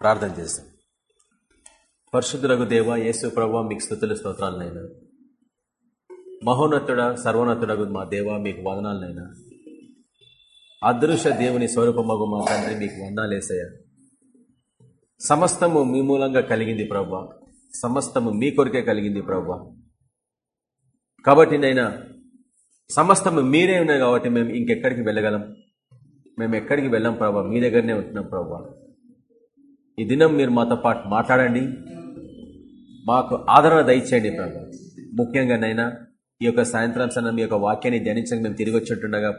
ప్రార్థన చేస్తాం పరిశుద్ధులకు దేవ యేసు ప్రభావ మీకు స్థుతుల స్తోత్రాలనైనా. మహోన్నతుడ సర్వోన్నతుడగు మా దేవ మీకు వదనాలనైనా. అదృశ్య దేవుని స్వరూపమగు మా తండ్రి మీకు వందాలేసయ్య సమస్తము మీ మూలంగా కలిగింది ప్రభా. సమస్తము మీ కొరికే కలిగింది ప్రభా. కాబట్టి నైనా సమస్తము మీరే ఉన్నాయి కాబట్టి మేము ఇంకెక్కడికి వెళ్ళగలం? మేము ఎక్కడికి వెళ్ళాం ప్రభా? మీ దగ్గరనే ఉంటున్నాం ప్రభా. ఈ దినం మీరు మాతో పాటు మాట్లాడండి. మాకు ఆదరణ దయచేయండి ప్రభా. ముఖ్యంగా నైనా ఈ యొక్క సాయంత్రం సన్న మీ యొక్క వాక్యాన్ని ధ్యానించక మేము తిరిగి వచ్చినట్టుండగా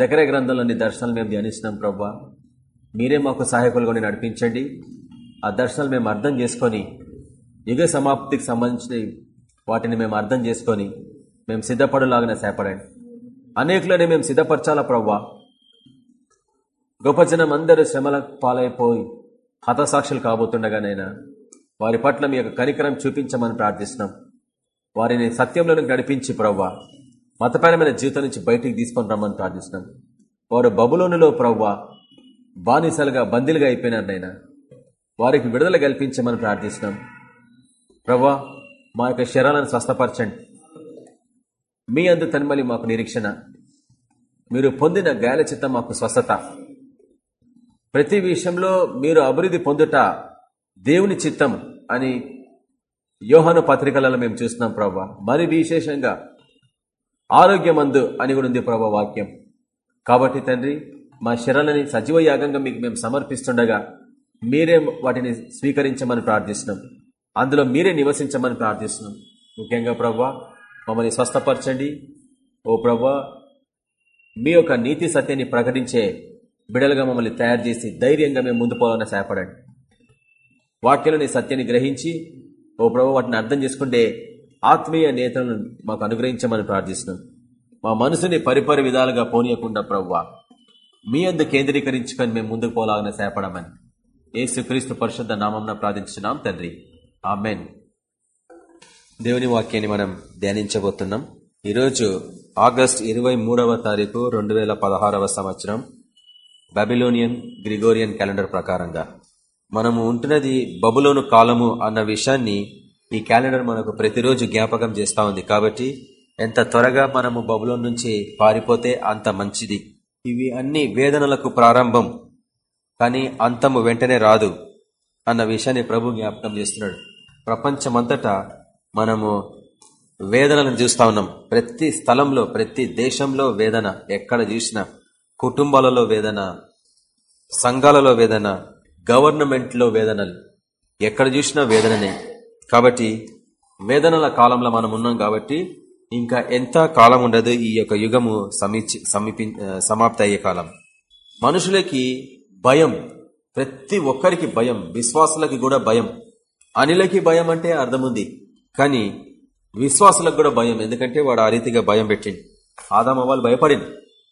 దగ్గర గ్రంథంలోని దర్శనాలు మేము ధ్యానిస్తున్నాం ప్రభా. మీరే మాకు సహాయకులుగా నడిపించండి. ఆ దర్శనాలు మేము అర్థం చేసుకొని యుగ సమాప్తికి సంబంధించిన వాటిని మేము అర్థం చేసుకొని మేము సిద్ధపడలాగానే సేపడండి అనేకులని మేము సిద్ధపరచాలా ప్రవ్వా గొప్ప జనం అందరూ శ్రమల పాలైపోయి హతసాక్షులు కాబోతుండగానైనా వారి పట్ల మీ యొక్క కనికరం చూపించమని ప్రార్థిస్తున్నాం. వారిని సత్యంలో నడిపించి ప్రవ్వా మతపరమైన జీవితం నుంచి బయటికి తీసుకొని రమ్మని ప్రార్థిస్తున్నాం. వారు బబులోనులో ప్రవ్వా బానిసలుగా బందీలుగా అయిపోయినారు నైనా వారికి విడుదల కల్పించమని ప్రార్థిస్తున్నాం. ప్రవ్వా మా యొక్క శరీరాలను స్వస్థపరచండి. మీ అందు తన్మలి మాకు నిరీక్షణ. మీరు పొందిన గాయాల చిత్తం మాకు స్వస్థత. ప్రతి విషయంలో మీరు అభివృద్ధి పొందుట దేవుని చిత్తం అని యోహాను పత్రికలలో మేము చూస్తున్నాం ప్రభా. మరి విశేషంగా ఆరోగ్యమందు అని కూడా ఉంది ప్రభా వాక్యం. కాబట్టి తండ్రి మా శరణని సజీవ యాగంగా మీకు మేము సమర్పిస్తుండగా మీరే వాటిని స్వీకరించమని ప్రార్థిస్తున్నాం. అందులో మీరే నివసించమని ప్రార్థిస్తున్నాం. ముఖ్యంగా ప్రభా మమ్మల్ని స్వస్థపరచండి. ఓ ప్రభా మీ యొక్క నీతి సత్యాన్ని ప్రకటించే బిడలుగా మమ్మల్ని తయారు చేసి ధైర్యంగా మేము ముందు పోవాలని వాక్యాలు నీ సత్యాన్ని గ్రహించి ఓ ప్రభు వాటిని అర్థం చేసుకుంటే ఆత్మీయ నేతలను మాకు అనుగ్రహించమని ప్రార్థిస్తున్నాం. మా మనసుని పరిపరి విధాలుగా పోనీయకుండా ప్రవ్వా మీ అందు కేంద్రీకరించుకొని మేము ముందుకు పోలాగానే సేపడమని ఏసుక్రీస్తు పరిశుద్ధ నామం ప్రార్థించున్నాం తండ్రి. ఆమెన్. దేవుని వాక్యాన్ని మనం ధ్యానించబోతున్నాం. ఈరోజు ఆగస్ట్ ఇరవై మూడవ తారీఖు రెండు వేల పదహారవ సంవత్సరం. బబిలోనియన్ గ్రిగోరియన్ క్యాలెండర్ ప్రకారంగా. మనము ఉంటున్నది బబులోను కాలము అన్న విషయాన్ని ఈ క్యాలెండర్ మనకు ప్రతిరోజు జ్ఞాపకం చేస్తూ ఉంది. కాబట్టి ఎంత త్వరగా మనము బబులోన్ నుంచి పారిపోతే అంత మంచిది. ఇవి అన్ని వేదనలకు ప్రారంభం. కానీ అంతము వెంటనే రాదు అన్న విషయాన్ని ప్రభు జ్ఞాపకం చేస్తున్నాడు. ప్రపంచమంతటా మనము వేదనలను చూస్తా ఉన్నాం. ప్రతి స్థలంలో ప్రతి దేశంలో వేదన ఎక్కడ చూసినా. కుటుంబాలలో వేదన సంఘాలలో వేదన గవర్నమెంట్లో వేదనలు ఎక్కడ చూసినా వేదననే. కాబట్టి వేదనల కాలంలో మనం ఉన్నాం కాబట్టి ఇంకా ఎంత కాలం ఉండదు ఈ యొక్క యుగము సమీచి సమీపి సమాప్తి అయ్యే కాలం. మనుషులకి భయం ప్రతి ఒక్కరికి భయం విశ్వాసులకి కూడా భయం. అనిలకి భయం అంటే అర్థముంది కానీ విశ్వాసులకు కూడా భయం. ఎందుకంటే వాడు ఆ రీతిగా భయం పెట్టింది ఆదామ వాళ్ళు భయపడింది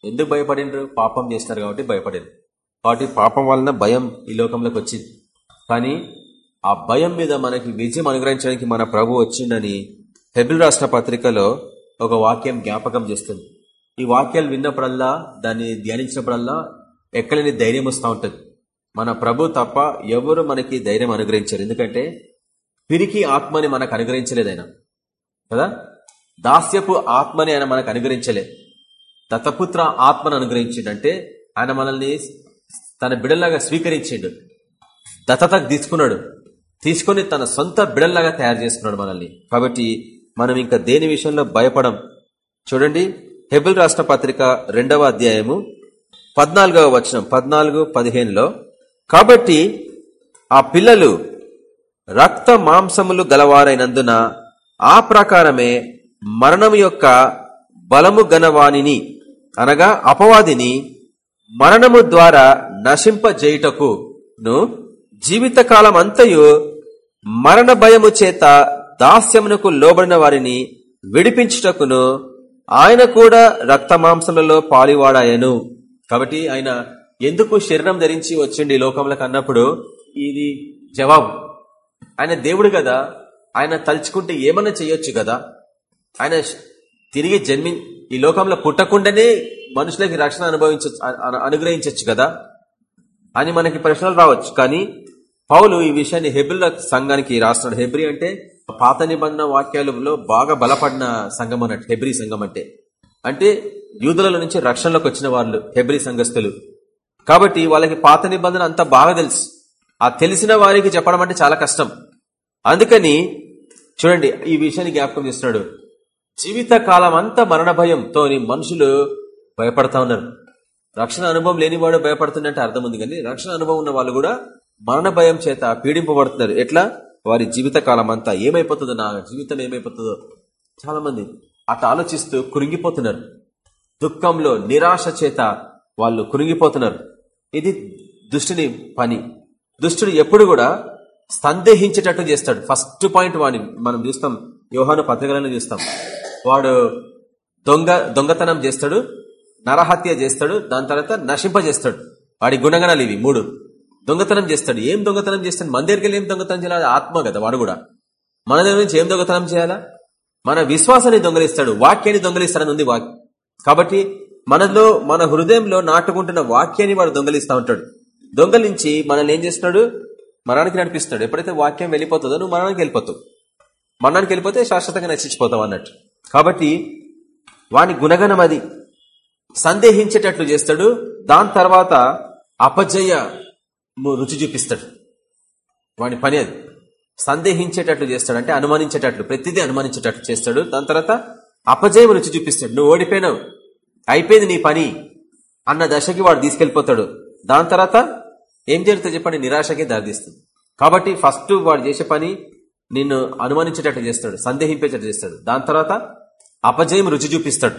ఎందుకు భయపడిండ్రు? పాపం చేస్తారు కాబట్టి భయపడారు కాబట్టి పాపం వలన భయం ఈ లోకంలోకి వచ్చింది. కానీ ఆ భయం మీద మనకి విజయం అనుగ్రహించడానికి మన ప్రభు వచ్చిందని హెబిల్ రాష్ట్ర పత్రికలో ఒక వాక్యం జ్ఞాపకం చేస్తుంది. ఈ వాక్యాలు విన్నప్పుడల్లా దాన్ని ధ్యానించినప్పుడల్లా ఎక్కడని ధైర్యం వస్తూ ఉంటుంది. మన ప్రభు తప్ప ఎవరు మనకి ధైర్యం అనుగ్రహించారు. ఎందుకంటే పిరికి ఆత్మని మనకు అనుగ్రహించలేదైనా కదా? దాస్యపు ఆత్మని ఆయన మనకు అనుగ్రహించలేదు. దత్తపుత్ర ఆత్మను అనుగ్రహించిండంటే ఆయన మనల్ని తన బిడల్లాగా స్వీకరించిండు. దత్తతకు తీసుకున్నాడు. తీసుకుని తన సొంత బిడల్లాగా తయారు చేసుకున్నాడు మనల్ని. కాబట్టి మనం ఇంకా దేని విషయంలో భయపడం? చూడండి. హెబిల్ రాష్ట్ర పత్రిక రెండవ అధ్యాయము పద్నాలుగవ వచనం పద్నాలుగు పదిహేనులో కాబట్టి ఆ పిల్లలు రక్త మాంసములు గలవారైనందున ఆ ప్రకారమే మరణం యొక్క బలము గణవాణిని అనగా అపవాదిని మరణము ద్వారా నశింపజేయుటకును జీవితకాలం అంతయు మరణ భయము చేత దాస్యమునకు లోబడిన వారిని విడిపించుటకును ఆయన కూడా రక్త మాంసములలో పాలివాడాయను. కాబట్టి ఆయన ఎందుకు శరీరం ధరించి వచ్చిండి లోకంలోకి అన్నప్పుడు ఇది జవాబు. ఆయన దేవుడు కదా ఆయన తలుచుకుంటే ఏమన్నా చేయొచ్చు కదా. ఆయన తిరిగి జన్మి ఈ లోకంలో పుట్టకుండానే మనుషులకి రక్షణ అనుభవించ అనుగ్రహించవచ్చు కదా? అని మనకి ప్రశ్నలు రావచ్చు. కానీ పౌలు ఈ విషయాన్ని హెబ్రిల సంఘానికి రాస్తున్నాడు. హెబ్రి అంటే పాత నిబంధన వాక్యాలలో బాగా బలపడిన సంఘం అన్నట్టు. హెబ్రి సంఘం అంటే. అంటే యూదుల నుంచి రక్షణలోకి వచ్చిన వాళ్ళు హెబ్రి సంఘస్థులు. కాబట్టి వాళ్ళకి పాత నిబంధన అంతా బాగా తెలుసు. ఆ తెలిసిన వారికి చెప్పడం అంటే చాలా కష్టం. అందుకని చూడండి ఈ విషయాన్ని జ్ఞాపకం చేస్తున్నాడు. జీవిత కాలం అంతా మరణ భయంతో మనుషులు భయపడతా ఉన్నారు రక్షణ అనుభవం లేనివాడు భయపడుతున్నట్టు అర్థం ఉంది కానీ రక్షణ అనుభవం ఉన్న వాళ్ళు కూడా మరణ భయం చేత పీడింపబడుతున్నారు. ఎట్లా? వారి జీవిత కాలం అంతా ఏమైపోతుందో నా జీవితం ఏమైపోతుందో. చాలా మంది అట్లా ఆలోచిస్తూ కురింగిపోతున్నారు దుఃఖంలో నిరాశ చేత వాళ్ళు కురింగిపోతున్నారు ఇది దుష్టుని పని. దుష్టుడు ఎప్పుడు కూడా సందేహించేటట్టు చేస్తాడు. ఫస్ట్ పాయింట్ వాడిని మనం చూస్తాం. యోహాను పత్రికలను చూస్తాం. వాడు దొంగ దొంగతనం చేస్తాడు నరహత్య చేస్తాడు దాని తర్వాత నశింపజేస్తాడు. వాడి గుణగణాలు ఇవి మూడు. దొంగతనం చేస్తాడు. ఏం దొంగతనం చేస్తాడు? మన దగ్గరికి ఏం దొంగతనం చేయాలి? ఆత్మ కదా వాడు కూడా. మన దగ్గర నుంచి ఏం దొంగతనం చేయాలా? మన విశ్వాసాన్ని దొంగలిస్తాడు వాక్యాన్ని దొంగలిస్తాడని ఉంది వాక్యం కాబట్టి మనలో మన హృదయంలో నాటుకుంటున్న వాక్యాన్ని వాడు దొంగలిస్తా ఉంటాడు. దొంగలించి మనల్ని ఏం చేస్తున్నాడు? మరణానికి నడిపిస్తాడు. ఎప్పుడైతే వాక్యం వెళ్ళిపోతుందో నువ్వు మరణానికి వెళ్ళిపోతావు. మరణానికి వెళ్ళిపోతే శాశ్వతంగా నశించిపోతావు అన్నట్టు. కాబట్టి వాని గుణగణం అది. సందేహించేటట్లు చేస్తాడు దాని తర్వాత అపజయ రుచి చూపిస్తాడు. వాని పని అది. సందేహించేటట్లు చేస్తాడు అంటే అనుమానించేటట్లు ప్రతిదీ అనుమానించేటట్లు చేస్తాడు దాని తర్వాత అపజయం రుచి చూపిస్తాడు. నువ్వు ఓడిపోయినావు అయిపోయింది నీ పని అన్న దశకి వాడు తీసుకెళ్ళిపోతాడు దాని తర్వాత ఏం జరుగుతుంది చెప్పండి? నిరాశకే దారితీస్తుంది. కాబట్టి ఫస్ట్ వాడు చేసే పని నిన్ను అనుమానించేటట్టు చేస్తాడు సందేహింపేటట్టు చేస్తాడు. దాని తర్వాత అపజయం రుచి చూపిస్తాడు.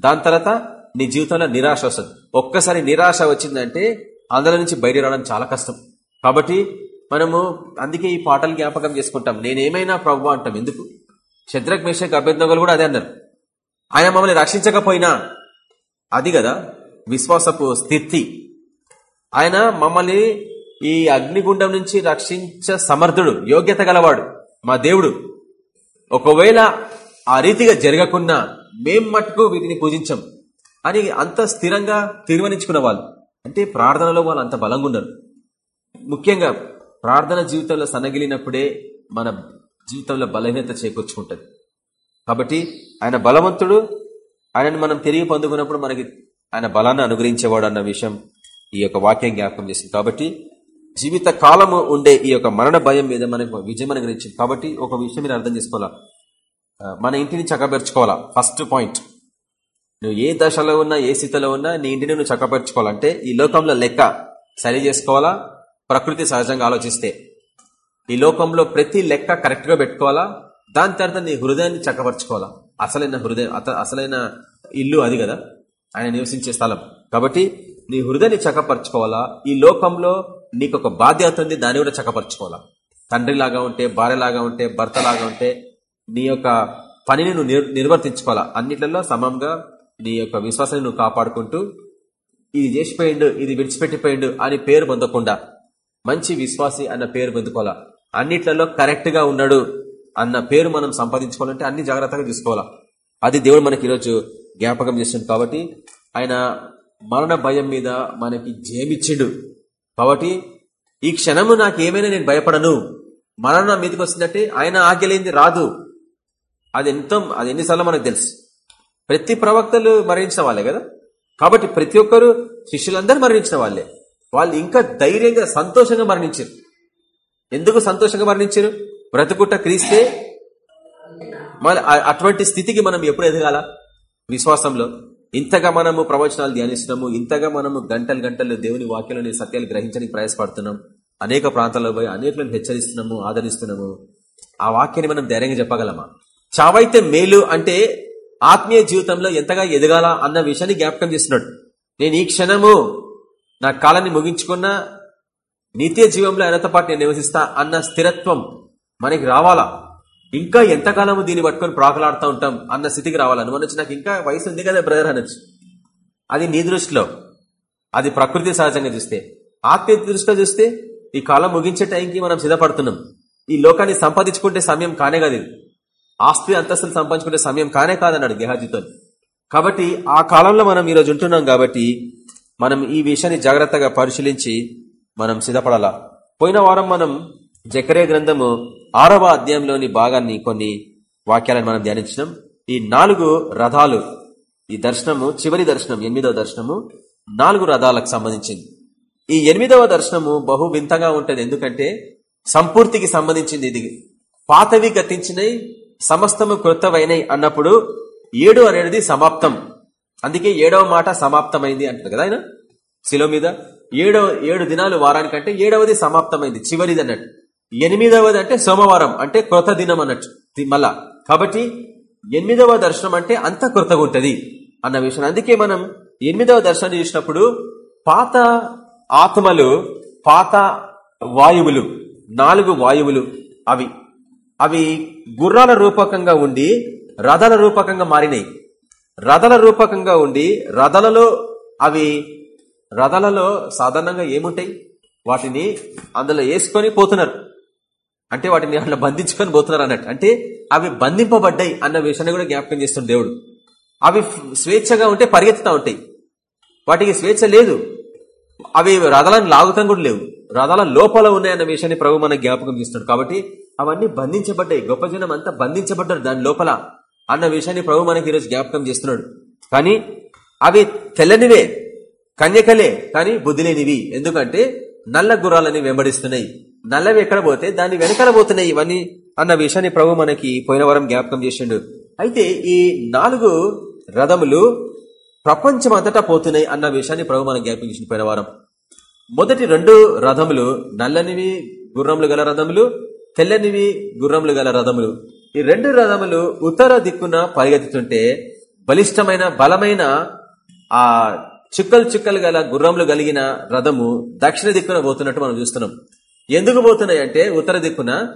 దాని తర్వాత నీ జీవితంలో నిరాశ వస్తుంది. ఒక్కసారి నిరాశ వచ్చిందంటే అందులో నుంచి బయట రావడం చాలా కష్టం. కాబట్టి మనము అందుకే ఈ పాటలు జ్ఞాపకం చేసుకుంటాం. నేనేమైనా ప్రభు అంటాం. ఎందుకు? శత్రక్ మేషక్ అభ్యర్థులు కూడా అదే అన్నారు. ఆయన మమ్మల్ని రక్షించకపోయినా అది కదా విశ్వాసపు స్థితి. ఆయన మమ్మల్ని ఈ అగ్నిగుండం నుంచి రక్షించ సమర్థుడు యోగ్యత గలవాడు. మా దేవుడు ఒకవేళ ఆ రీతిగా జరగకున్నా మేం మట్టుకు వీటిని పూజించం. అని అంత స్థిరంగా తీర్మానించుకున్న వాళ్ళు. అంటే ప్రార్థనలో వాళ్ళు అంత బలంగా ఉన్నారు ముఖ్యంగా ప్రార్థన జీవితంలో సన్నగిలినప్పుడే మన జీవితంలో బలహీనత చేకూర్చుకుంటుంది. కాబట్టి ఆయన బలవంతుడు ఆయనను మనం తిరిగి పొందుకున్నప్పుడు మనకి ఆయన బలాన్ని అనుగ్రహించేవాడు అన్న విషయం ఈ యొక్క వాక్యం జ్ఞాపకం చేసింది. కాబట్టి జీవిత కాలము ఉండే ఈ యొక్క మరణ భయం మీద మనకు విజయం అనుగ్రహించింది. కాబట్టి ఒక విషయం మీరు అర్థం చేసుకోవాలా? మన ఇంటిని చక్కబెరుచుకోవాలా ఫస్ట్ పాయింట్ నువ్వు ఏ దశలో ఉన్నా ఏ స్థితిలో ఉన్నా నీ ఇంటిని నువ్వు చక్కపరుచుకోవాలంటే ఈ లోకంలో లెక్క సరి చేసుకోవాలా? ప్రకృతి సహజంగా ఆలోచిస్తే. ఈ లోకంలో ప్రతి లెక్క కరెక్ట్గా పెట్టుకోవాలా? దాని తర్వాత నీ హృదయాన్ని చక్కపరచుకోవాలా? అసలైన హృదయం అసలైన ఇల్లు అది కదా? ఆయన నివసించే స్థలం. కాబట్టి నీ హృదయాన్ని చక్కపరచుకోవాలా? ఈ లోకంలో నీకు ఒక బాధ్యత ఉంది దాన్ని కూడా చక్కపరచుకోవాలా? తండ్రిలాగా ఉంటే భార్యలాగా ఉంటే భర్తలాగా ఉంటే నీ యొక్క పనిని నువ్వు నిర్వర్తించుకోవాలా? అన్నిట్లలో సమంగా నీ యొక్క విశ్వాసాన్ని నువ్వు కాపాడుకుంటూ ఇది చేసిపోయిండు ఇది విడిచిపెట్టిపోయిండు అని పేరు పొందకుండా మంచి విశ్వాసి అన్న పేరు పొందుకోవాలా? అన్నిట్లలో కరెక్ట్గా ఉన్నాడు అన్న పేరు మనం సంపాదించుకోవాలంటే అన్ని జాగ్రత్తగా తీసుకోవాలా అది దేవుడు మనకి ఈరోజు జ్ఞాపకం చేస్తుంది కాబట్టి ఆయన మరణ భయం మీద మనకి జయమిచ్చిండు. కాబట్టి ఈ క్షణము నాకు ఏమైనా నేను భయపడను. మరణ మీదకి వస్తుందంటే ఆయన ఆగలేంది రాదు. అది ఎంతో అది ఎన్నిసార్లు మనకు తెలుసు. ప్రతి ప్రవక్తలు మరణించిన వాళ్ళే కదా? కాబట్టి ప్రతి ఒక్కరు శిష్యులందరూ మరణించిన వాళ్ళే. వాళ్ళు ఇంకా ధైర్యంగా సంతోషంగా మరణించారు. ఎందుకు సంతోషంగా మరణించారు? బ్రతుకుట క్రీస్తే మళ్ళీ అటువంటి స్థితికి మనం ఎప్పుడు ఎదగాల? విశ్వాసంలో. ఇంతగా మనము ప్రవచనాలు ధ్యానిస్తున్నాము ఇంతగా మనము గంటలు గంటలు దేవుని వాక్యంలోని సత్యాలు గ్రహించడానికి ప్రయాసపడుతున్నాం అనేక ప్రాంతాల్లో పోయి అనేకలను హెచ్చరిస్తున్నాము ఆదరిస్తున్నాము. ఆ వాక్యాన్ని మనం ధైర్యంగా చెప్పగలమా? చావైతే మేలు అంటే ఆత్మీయ జీవితంలో ఎంతగా ఎదగాల అన్న విషయాన్ని జ్ఞాపకం చేస్తున్నాడు. నేను ఈ క్షణము నా కాలాన్ని ముగించుకున్న నిత్య జీవంలో ఆయనతో పాటు నేను నివసిస్తా అన్న స్థిరత్వం మనకి రావాలా? ఇంకా ఎంతకాలము దీన్ని పట్టుకొని ప్రాకలాడుతూ ఉంటాం అన్న స్థితికి రావాలని. నువ్వు నాకు ఇంకా వయసు ఉంది కదా బ్రదర్ అనొచ్చు. అది నీ దృష్టిలో. అది ప్రకృతి సహజంగా చూస్తే. ఆత్మీయ దృష్టిలో చూస్తే ఈ కాలం ముగించే టైంకి మనం సిద్ధపడుతున్నాం. ఈ లోకాన్ని సంపాదించుకుంటే సమయం కానే కాదు ఆస్తి అంతస్తులు సంపాదించుకుంటే సమయం కానే కాదన్నాడు గేహాజీతో. కాబట్టి ఆ కాలంలో మనం ఈరోజు ఉంటున్నాం కాబట్టి మనం ఈ విషయాన్ని జాగ్రత్తగా పరిశీలించి మనం సిద్ధపడాలా. పోయిన వారం మనం జకరే గ్రంథము ఆరవ అధ్యాయంలోని భాగాన్ని కొన్ని వాక్యాలను మనం ధ్యానించినాం. ఈ నాలుగు రథాలు ఈ దర్శనము చివరి దర్శనం ఎనిమిదవ దర్శనము నాలుగు రథాలకు సంబంధించింది. ఈ ఎనిమిదవ దర్శనము బహు వింతగా ఉంటుంది. ఎందుకంటే సంపూర్తికి సంబంధించింది ఇది. పాతవి గతించినవి సమస్తము కృతమైనవి అన్నప్పుడు ఏడు అనేది సమాప్తం. అందుకే ఏడవ మాట సమాప్తమైంది అంటారు కదా ఆయన? శిలో మీద ఏడవ ఏడు దినాలు వారానికంటే ఏడవది సమాప్తమైంది. చివరిది అన్నట్టు. ఎనిమిదవది అంటే సోమవారం అంటే కృత దినం అన్నట్టు మళ్ళా. కాబట్టి ఎనిమిదవ దర్శనం అంటే అంత కృతగా ఉంటుంది అన్న విషయం. అందుకే మనం ఎనిమిదవ దర్శనం చేసినప్పుడు పాత ఆత్మలు పాత వాయువులు నాలుగు వాయువులు అవి అవి గుర్రాల రూపకంగా ఉండి రథల రూపకంగా మారినాయి. రథల రూపకంగా ఉండి రథలలో అవి రథలలో సాధారణంగా ఏముంటాయి? వాటిని అందులో వేసుకొని పోతున్నారు. అంటే వాటిని అట్లా బంధించుకొని పోతున్నారు అన్నట్టు. అంటే అవి బంధింపబడ్డాయి అన్న విషయాన్ని కూడా జ్ఞాపకం చేస్తుంది దేవుడు. అవి స్వేచ్ఛగా ఉంటే పరిగెత్తుతా ఉంటాయి. వాటికి స్వేచ్ఛ లేదు. అవి రథాలను లాగుతం కూడా లేవు. రథాల లోపల ఉన్నాయన్న విషయాన్ని ప్రభు మన జ్ఞాపకం చేస్తున్నాడు. కాబట్టి అవన్నీ బంధించబడ్డాయి. గొప్ప జనం అంతా బంధించబడ్డారు దాని లోపల అన్న విషయాన్ని ప్రభు మనకి ఈరోజు జ్ఞాపకం చేస్తున్నాడు. కానీ అవి తెల్లనివే కన్యకలే కానీ బుద్ధి లేనివి ఎందుకంటే నల్ల గుర్రాలని వెంబడిస్తున్నాయి. నల్లవి ఎక్కడ పోతే దాన్ని వెనకాల పోతున్నాయి ఇవన్నీ అన్న విషయాన్ని ప్రభు మనకి పోయిన వారం జ్ఞాపకం చేసిండు. అయితే ఈ నాలుగు రథములు ప్రపంచం అంతటా పోతున్నాయి అన్న విషయాన్ని ప్రభు మనం జ్ఞాపకం చేసిన పోయిన వారం. మొదటి రెండు రథములు నల్లనివి గుర్రములు గల రథములు తెల్లనివి గుర్రములు గల రథములు. ఈ రెండు రథములు ఉత్తర దిక్కున పరిగెత్తుతుంటే బలిష్టమైన బలమైన ఆ చుక్కలు చుక్కలు గల గుర్రములు కలిగిన రథము దక్షిణ దిక్కున పోతున్నట్టు మనం చూస్తున్నాం. ఎందుకు పోతున్నాయి అంటే ఉత్తర దిక్కున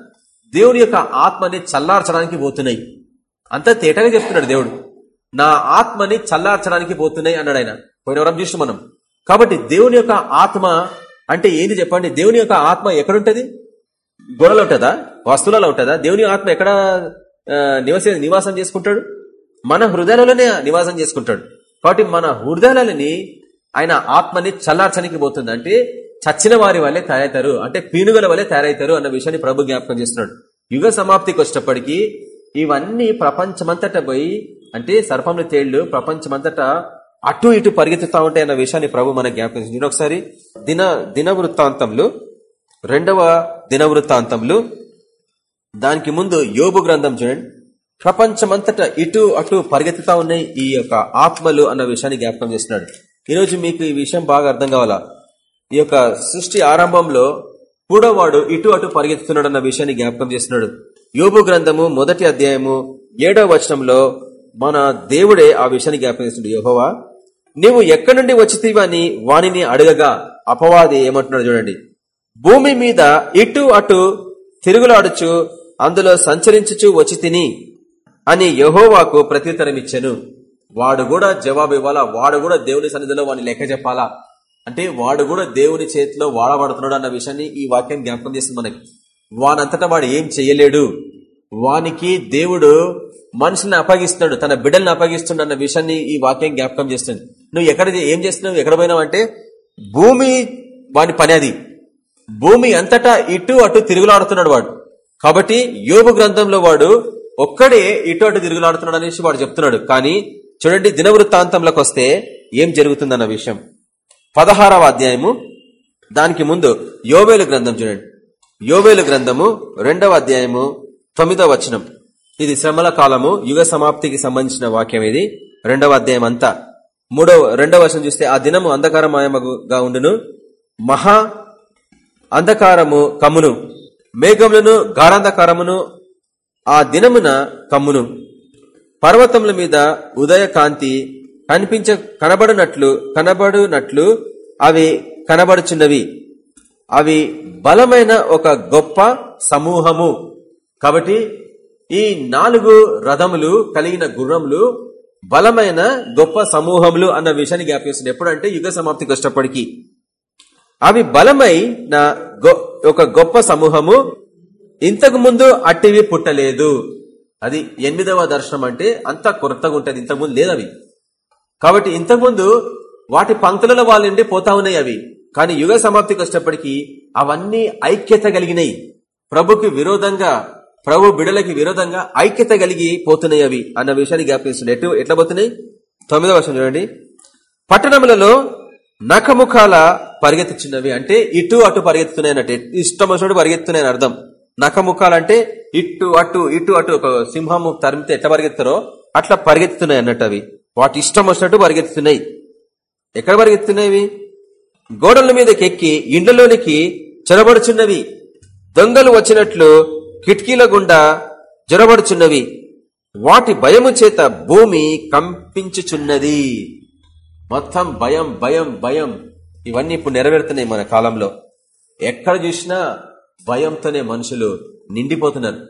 దేవుని యొక్క ఆత్మని చల్లార్చడానికి పోతున్నాయి. అంత తేటగా చెప్తున్నాడు దేవుడు. నా ఆత్మని చల్లార్చడానికి పోతున్నాయి అన్నాడు ఆయన. పోయిన వరం చూసి మనం. కాబట్టి దేవుని యొక్క ఆత్మ అంటే ఏంది చెప్పండి? దేవుని యొక్క ఆత్మ ఎక్కడుంటది? గొడవలు ఉంటుందా? వస్తువులలో ఉంటుందా? దేవుని ఆత్మ ఎక్కడ నివస నివాసం చేసుకుంటాడు? మన హృదయాలలోనే నివాసం చేసుకుంటాడు. కాబట్టి మన హృదయాలని ఆయన ఆత్మని చల్లార్చడానికి పోతుంది. అంటే చచ్చిన వారి వల్లే తయారవుతారు. అంటే పీనుగల వల్లే తయారవుతారు అన్న విషయాన్ని ప్రభు జ్ఞాపకం చేస్తున్నాడు. యుగ సమాప్తికి వచ్చేటప్పటికీ ఇవన్నీ ప్రపంచమంతటా పోయి అంటే సర్పంలో తేళ్ళు ప్రపంచమంతటా అటు ఇటు పరిగెత్తుతా ఉంటాయి అన్న విషయాన్ని ప్రభు మన జ్ఞాపకం చేసింది ఒకసారి దిన దిన వృత్తాంతంలో రెండవ దిన వృత్తాంతంలో దానికి ముందు యోబు గ్రంథం చూడండి. ప్రపంచమంతటా ఇటు అటు పరిగెత్తుతా ఉన్నాయి ఈ యొక్క ఆత్మలు అన్న విషయాన్ని జ్ఞాపకం చేస్తున్నాడు. ఈరోజు మీకు ఈ విషయం బాగా అర్థం కావాలా? ఈ యొక్క సృష్టి ఆరంభంలో కూడా వాడు ఇటు అటు పరిగెత్తుతున్నాడు అన్న విషయాన్ని జ్ఞాపకం చేస్తున్నాడు. యోబు గ్రంథము మొదటి అధ్యాయము ఏడవ వచనంలో మన దేవుడే ఆ విషయాన్ని జ్ఞాపకం చేస్తున్నాడు. యోహోవా నీవు ఎక్కడి నుండి వచ్చితీవని వాణిని అడగగా అపవాది ఏమంటున్నాడు చూడండి. భూమి మీద ఇటు అటు తిరుగులాడుచు అందులో సంచరించుచు వచ్చి తిని అని యహోవాకు ప్రత్యుత్తరం ఇచ్చాను వాడు కూడా జవాబు ఇవ్వాలా? వాడు కూడా దేవుని సన్నిధిలో వాడిని లెక్క చెప్పాలా? అంటే వాడు కూడా దేవుని చేతిలో వాడబడుతున్నాడు అన్న విషయాన్ని ఈ వాక్యం జ్ఞాపకం చేస్తుంది మనకి. వానంతటా వాడు ఏం చెయ్యలేడు వానికి దేవుడు మనుషుల్ని అప్పగిస్తున్నాడు తన బిడ్డల్ని అప్పగిస్తున్నాడు అన్న విషయాన్ని ఈ వాక్యం జ్ఞాపకం చేస్తుంది. నువ్వు ఎక్కడ ఏం చేస్తున్నావు? ఎక్కడ పోయినావు అంటే భూమి వాని పని అది. భూమి అంతటా ఇటు అటు తిరుగులాడుతున్నాడు వాడు. కాబట్టి యోగు గ్రంథంలో వాడు ఒక్కడే ఇటు అటు తిరుగులాడుతున్నాడు అనేసి వాడు చెప్తున్నాడు. కానీ చూడండి దినవృత్తాంతంలోకి వస్తే ఏం జరుగుతుందన్న విషయం. పదహారవ అధ్యాయము. దానికి ముందు యోవేలు గ్రంథం చూడండి. యోవేలు గ్రంథము రెండవ అధ్యాయము తొమ్మిదవ వచనం. ఇది శ్రమల కాలము యుగ సమాప్తికి సంబంధించిన వాక్యం ఇది. రెండవ అధ్యాయం అంతా. మూడవ రెండవ వర్షం చూస్తే ఆ దినము అంధకారమయముగా ఉండును. మహా అంధకారము కమ్మును. మేఘములను గాఢాంధకారమును ఆ దినమున కమ్మును. పర్వతముల మీద ఉదయ కాంతి కనిపించ కనబడినట్లు కనబడునట్లు అవి కనబడుచున్నవి. అవి బలమైన ఒక గొప్ప సమూహము. కాబట్టి ఈ నాలుగు రథములు కలిగిన గుర్రములు బలమైన గొప్ప సమూహములు అన్న విషయాన్ని జ్ఞాపిస్తుంది ఎప్పుడంటే యుగ సమాప్తికి వచ్చేటప్పటికి. అవి బలమైన ఒక గొప్ప సమూహము. ఇంతకు ముందు అట్టివి పుట్టలేదు. అది ఎనిమిదవ దర్శనం అంటే అంత కొరతగా ఉంటుంది. ఇంతకుముందు లేదవి. అవి కాబట్టి ఇంతకుముందు వాటి పంక్తులలో వాళ్ళండి పోతా ఉన్నాయి అవి. కానీ యుగ సమాప్తికి వచ్చినప్పటికీ అవన్నీ ఐక్యత కలిగినాయి. ప్రభుకి విరోధంగా ప్రభు బిడలకి విరోధంగా ఐక్యత కలిగి పోతున్నాయి అవి అన్న విషయాన్ని జ్ఞాపిస్తున్నాయి ఎటు ఎట్లా పోతున్నాయి? తొమ్మిదవ వర్షం చూడండి. పట్టణములలో నఖముఖాల పరిగెత్తుచున్నవి అంటే ఇటు అటు పరిగెత్తున్నాయి అన్నట్టు. ఇష్టం వచ్చినట్టు పరిగెత్తున్నాయని అర్థం. నఖముఖాలు అంటే ఇటు అటు ఇటు అటు ఒక సింహము తరిమితే ఎట్లా పరిగెత్తారో అట్లా పరిగెత్తుతున్నాయి అన్నట్టు అవి. వాటి ఇష్టం వచ్చినట్టు పరిగెత్తుతున్నాయి. ఎక్కడ పరిగెత్తున్నాయి గోడల మీదకి ఎక్కి ఇండ్లలోనికి చొరబడుచున్నవి. దొంగలు వచ్చినట్లు కిటికీల గుండా జొరబడుచున్నవి. వాటి భయము చేత భూమి కంపించుచున్నది. మొత్తం భయం భయం భయం ఇవన్నీ ఇప్పుడు నెరవేరుతున్నాయి మన కాలంలో. ఎక్కడ చూసినా భయంతోనే మనుషులు నిండిపోతున్నారు.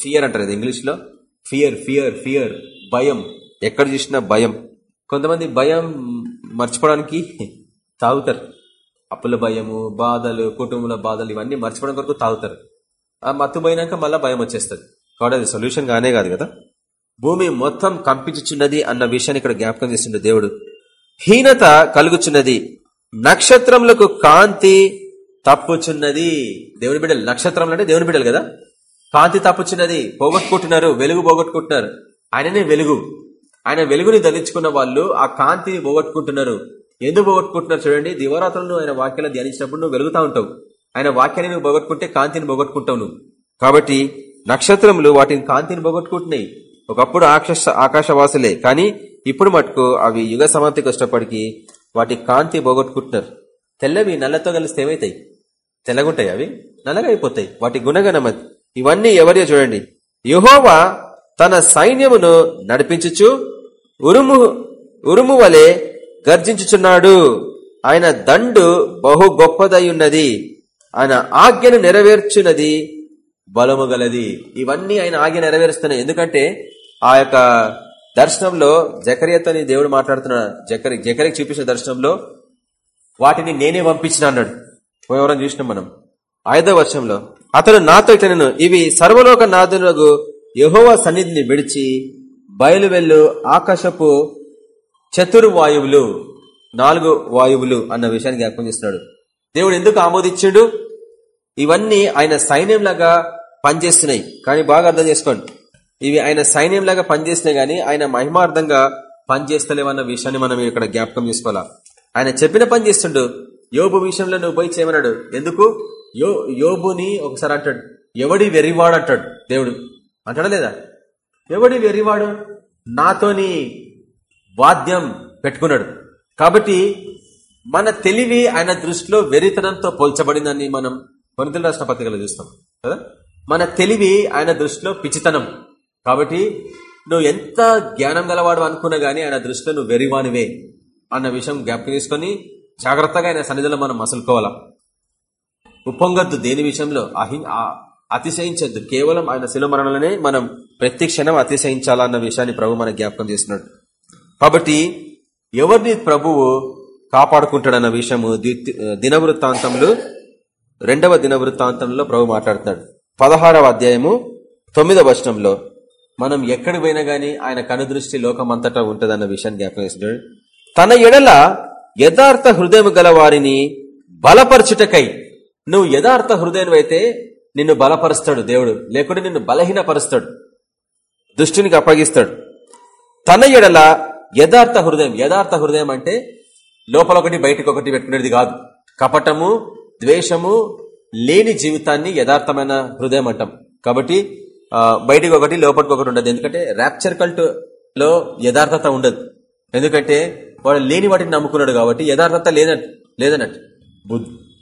ఫియర్ అంటారు ఇది ఇంగ్లీష్లో ఫియర్ ఫియర్ ఫియర్ భయం. ఎక్కడ చూసినా భయం. కొంతమంది భయం మర్చిపోవడానికి తాగుతారు. అప్పుల భయము బాధలు కుటుంబంలో బాధలు ఇవన్నీ మర్చిపోవడం కొరకు తాగుతారు. ఆ మత్తు పోయినాక మళ్ళీ భయం వచ్చేస్తుంది. కాబట్టి అది సొల్యూషన్ గానే కాదు కదా. భూమి మొత్తం కంపించుచున్నది అన్న విషయాన్ని ఇక్కడ జ్ఞాపకం చేస్తుండే దేవుడు. హీనత కలుగుచున్నది. నక్షత్రములకు కాంతి తప్పుచున్నది. దేవుని బిడ్డలు నక్షత్రంలో అంటే దేవుని బిడ్డలు కదా. కాంతి తప్పుచున్నది. పోగొట్టుకుంటున్నారు. వెలుగు పోగొట్టుకుంటున్నారు. ఆయననే వెలుగు. ఆయన వెలుగుని ధరించుకున్న వాళ్ళు ఆ కాంతిని పోగొట్టుకుంటున్నారు. ఎందుకు పోగొట్టుకుంటున్నారు చూడండి? దివరాత్రులు ఆయన వాక్యాలను ధ్యానించినప్పుడు నువ్వు వెలుగుతా ఉంటావు. ఆయన వాక్యాన్ని నువ్వు పోగొట్టుకుంటే కాంతిని పోగొట్టుకుంటావు కాబట్టి నక్షత్రములు వాటిని కాంతిని పోగొట్టుకుంటున్నాయి. ఒకప్పుడు ఆకాశ ఆకాశవాసులే. కానీ ఇప్పుడు మటుకు అవి యుగ సమాప్తికి వచ్చేటప్పటికి వాటి కాంతి పోగొట్టుకుంటున్నారు. తెల్లవి నల్లతో కలిస్తే ఏమైతాయి తెల్లగుంటాయి అవి? నల్లగా అయిపోతాయి. వాటి గుణగణం ఇవన్నీ ఎవరియో చూడండి. యుహోవా తన సైన్యమును నడిపించుచు ఉరుము ఉరుము వలె గర్జించుచున్నాడు. ఆయన దండు బహు గొప్పదై ఉన్నది ఆయన ఆజ్ఞను నెరవేర్చున్నది బలము గలది. ఇవన్నీ ఆయన ఆజ్ఞ నెరవేరుస్తున్నాయి. ఎందుకంటే ఆ యొక్క దర్శనంలో జకరియతోని దేవుడు మాట్లాడుతున్న జకరి జకరికి చూపించిన దర్శనంలో వాటిని నేనే పంపించిన అన్నాడు. ఎవరైనా చూసినాం మనం. ఐదో వర్షంలో అతడు నాతో ఇట్లా ఇవి సర్వలోక నాదులకు యహోవా సన్నిధిని విడిచి బయలువెళ్ళు ఆకాశపు చతుర్వాయువులు నాలుగు వాయువులు అన్న విషయాన్ని జ్ఞాపకం చేస్తున్నాడు. దేవుడు ఎందుకు ఆమోదించాడు? ఇవన్నీ ఆయన సైన్యంలాగా పనిచేస్తున్నాయి. కానీ బాగా అర్థం చేసుకోండి. ఇవి ఆయన సైన్యంలాగా పనిచేస్తున్నాయి కానీ ఆయన మహిమార్థంగా పనిచేస్తలేవన్న విషయాన్ని మనం ఇక్కడ జ్ఞాపకం చేసుకోవాలా? ఆయన చెప్పిన పని చేస్తుండు. యోబు విషయంలో నువ్వు పోయి చేయమన్నాడు. ఎందుకు? యో యోబుని ఒకసారి అంటాడు. ఎవడి వెర్రివాడు అంటాడు దేవుడు. అంటాడా లేదా? ఎవడి వెర్రివాడు? నాతోని వాద్యం పెట్టుకున్నాడు. కాబట్టి మన తెలివి ఆయన దృష్టిలో వెరితనంతో పోల్చబడిందని మనం కొనితల రాష్ట్ర పత్రికలో చూస్తాం. కదా? మన తెలివి ఆయన దృష్టిలో పిచ్చితనం. కాబట్టి నువ్వు ఎంత జ్ఞానం గలవాడు అనుకున్నా గానీ ఆయన దృష్టిలో నువ్వు వెరివానివే అన్న విషయం జ్ఞాపకం తీసుకొని జాగ్రత్తగా ఆయన సన్నిధిలో మనం మసులుకోవాలా? ఉప్పొంగద్దు దేని విషయంలో? అహి అతిశయించద్దు. కేవలం ఆయన శిలామరణంలోనే మనం ప్రతి క్షణం అతిశయించాలన్న విషయాన్ని ప్రభు మన జ్ఞాపకం చేస్తున్నాడు. కాబట్టి ఎవరిని ప్రభువు కాపాడుకుంటాడన్న విషయము దినవృత్తాంతంలో రెండవ దినవృత్తాంతంలో ప్రభు మాట్లాడుతున్నాడు. పదహారవ అధ్యాయము తొమ్మిదవ వచనంలో మనం ఎక్కడి పోయినా గానీ ఆయన కనుదృష్టి లోకమంతటా ఉంటదన్న విషయాన్ని జ్ఞాపకం చేస్తున్నాడు. తన ఎడల యథార్థ హృదయం గల వారిని బలపరచుటకై నువ్వు యథార్థ హృదయం అయితే నిన్ను బలపరుస్తాడు దేవుడు లేకుంటే నిన్ను బలహీనపరుస్తాడు. దుష్టునికి అప్పగిస్తాడు. తన ఎడల యథార్థ హృదయం యథార్థ హృదయం అంటే లోపల ఒకటి బయటకు ఒకటి పెట్టుకునేది కాదు. కపటము ద్వేషము లేని జీవితాన్ని యథార్థమైన హృదయం అంటాం. కాబట్టి బయటికి ఒకటి లోపలికి ఒకటి ఉండదు. ఎందుకంటే ర్యాప్చర్ కల్ట్లో యథార్థత ఉండదు. ఎందుకంటే వాడు లేని వాటిని నమ్ముకున్నాడు కాబట్టి యథార్థత లేనట్టు లేదన్నట్టు.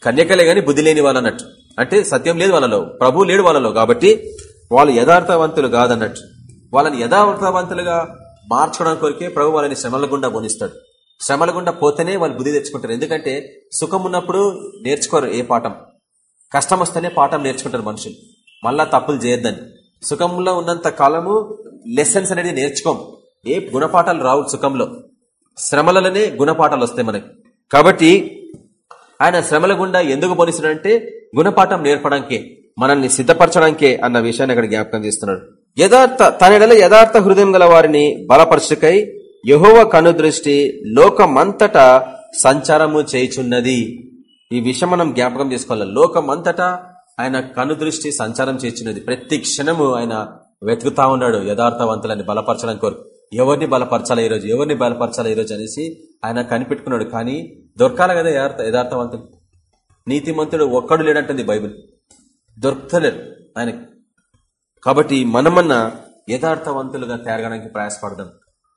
కన్యకలే గాని బుద్ధి లేని వాళ్ళన్నట్టు. అంటే సత్యం లేదు వాళ్ళలో. ప్రభు లేడు వాళ్ళలో. కాబట్టి వాళ్ళు యథార్థవంతులు కాదన్నట్టు. వాళ్ళని యథార్థవంతులుగా మార్చడం కొరికే ప్రభు వాళ్ళని శ్రమల గుండా పోనిస్తాడు. శ్రమల గుండా పోతేనే వాళ్ళు బుద్ధి తెచ్చుకుంటారు. ఎందుకంటే సుఖం ఉన్నప్పుడు నేర్చుకోరు ఏ పాఠం. కష్టం వస్తేనే పాఠం నేర్చుకుంటారు మనుషులు. మళ్ళా తప్పులు చేయొద్దని. సుఖంలో ఉన్నంత కాలము లెసన్స్ అనేది నేర్చుకోం. ఏ గుణపాఠాలు రావు సుఖంలో. శ్రమలలోనే గుణపాఠాలు వస్తాయి మనకి. కాబట్టి ఆయన శ్రమల గుండా ఎందుకు పోనిస్తున్నాడంటే గుణపాఠం నేర్పడానికే మనల్ని సిద్ధపరచడానికే అన్న విషయాన్ని అక్కడ జ్ఞాపకం చేస్తున్నాడు. యథార్థ తన యథార్థ హృదయం గల వారిని బలపరచుకై యహోవ కనుదృష్టి లోకమంతటా సంచారము చేయుచున్నది. ఈ విషయం మనం జ్ఞాపకం చేసుకోవాలి. లోకమంతటా ఆయన ఆయన కనుదృష్టి సంచారం చేస్తున్నది ప్రతి క్షణము ఆయన వెతుకుతా ఉన్నాడు యథార్థవంతులని బలపరచడానికి కోరు ఎవరిని బలపరచాలా ఈరోజు? ఎవరిని బలపరచాలా ఈరోజు అనేసి ఆయన కనిపెట్టుకున్నాడు. కానీ దొరకాల కదా యథార్థ యథార్థవంతుడు? నీతిమంతుడు ఒక్కడు లేడంటుంది బైబిల్. దొరుకుతలేరు. ఆయన కాబట్టి మనమన్నా యథార్థవంతులుగా తేరగడానికి ప్రయాసపడదాం.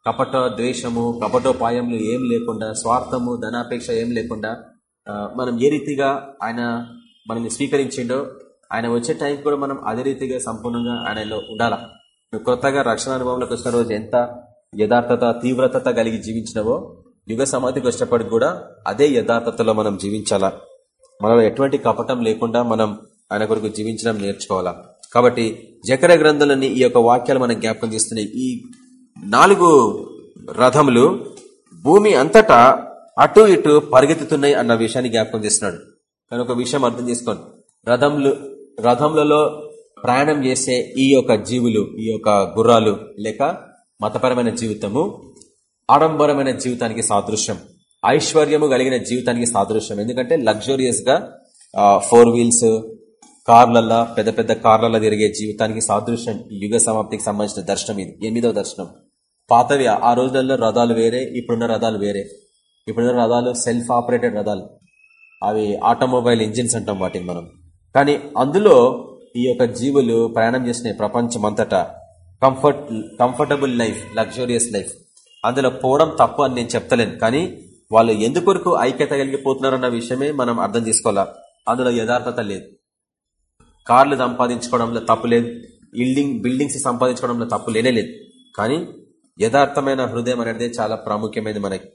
కపట ద్వేషము కపటోపాయములు ఏం లేకుండా స్వార్థము ధనాపేక్ష ఏం లేకుండా మనం ఏ రీతిగా ఆయన మనల్ని స్వీకరించిండో ఆయన వచ్చే టైంకి కూడా మనం అదే రీతిగా సంపూర్ణంగా ఆయనలో ఉండాలా? నువ్వు కొత్తగా రక్షణ అనుభవంలోకి వచ్చిన రోజు ఎంత యథార్థత తీవ్రత కలిగి జీవించినవో యుగ సమాధికి వచ్చినప్పటికి కూడా అదే యథార్థతలో మనం జీవించాలా? మనలో ఎటువంటి కపటం లేకుండా మనం ఆయన కొరకు జీవించడం నేర్చుకోవాలా? కాబట్టి జకర గ్రంథంలోని ఈ యొక్క వాక్యాలు మనం జ్ఞాపకం చేస్తున్నాయి. ఈ నాలుగు రథములు భూమి అంతటా అటు ఇటు పరిగెత్తుతున్నాయి అన్న విషయాన్ని జ్ఞాపకం చేస్తున్నాడు. కానీ ఒక విషయం అర్థం చేసుకోండి. రథములు రథములలో ప్రయాణం చేసే ఈ యొక్క జీవులు ఈ యొక్క గుర్రాలు లేక మతపరమైన జీవితము ఆడంబరమైన జీవితానికి సాదృశ్యం ఐశ్వర్యము కలిగిన జీవితానికి సాదృశ్యం. ఎందుకంటే లగ్జూరియస్గా ఫోర్ వీల్స్ కార్లల్లా పెద్ద పెద్ద కార్లల్లా తిరిగే జీవితానికి సాదృశ్యం యుగ సమాప్తికి సంబంధించిన దర్శనం ఇది. ఎనిమిదవ దర్శనం. పాతవి ఆ రోజులలో రథాలు వేరే ఇప్పుడున్న రథాలు వేరే. ఇప్పుడున్న రథాలు సెల్ఫ్ ఆపరేటెడ్ రథాలు. అవి ఆటోమొబైల్ ఇంజిన్స్ అంటాం వాటిని మనం. కానీ అందులో ఈ యొక్క జీవులు ప్రయాణం చేసిన ప్రపంచం అంతటా comfort comfortable life luxurious life అందులో పోవడం తప్పు అని నేను చెప్తలేను. కానీ వాళ్ళు ఎందుకొరకు ఐక్యత కలిగిపోతున్నారన్న విషయమే మనం అర్థం చేసుకోవాలా? అందులో యథార్థత లేదు. కార్లు సంపాదించుకోవడంలో తప్పు లేదు. బిల్డింగ్ బిల్డింగ్స్ సంపాదించుకోవడంలో తప్పు లేనే లేదు. కానీ యథార్థమైన హృదయం అనేది చాలా ప్రాముఖ్యమైనది మనకి.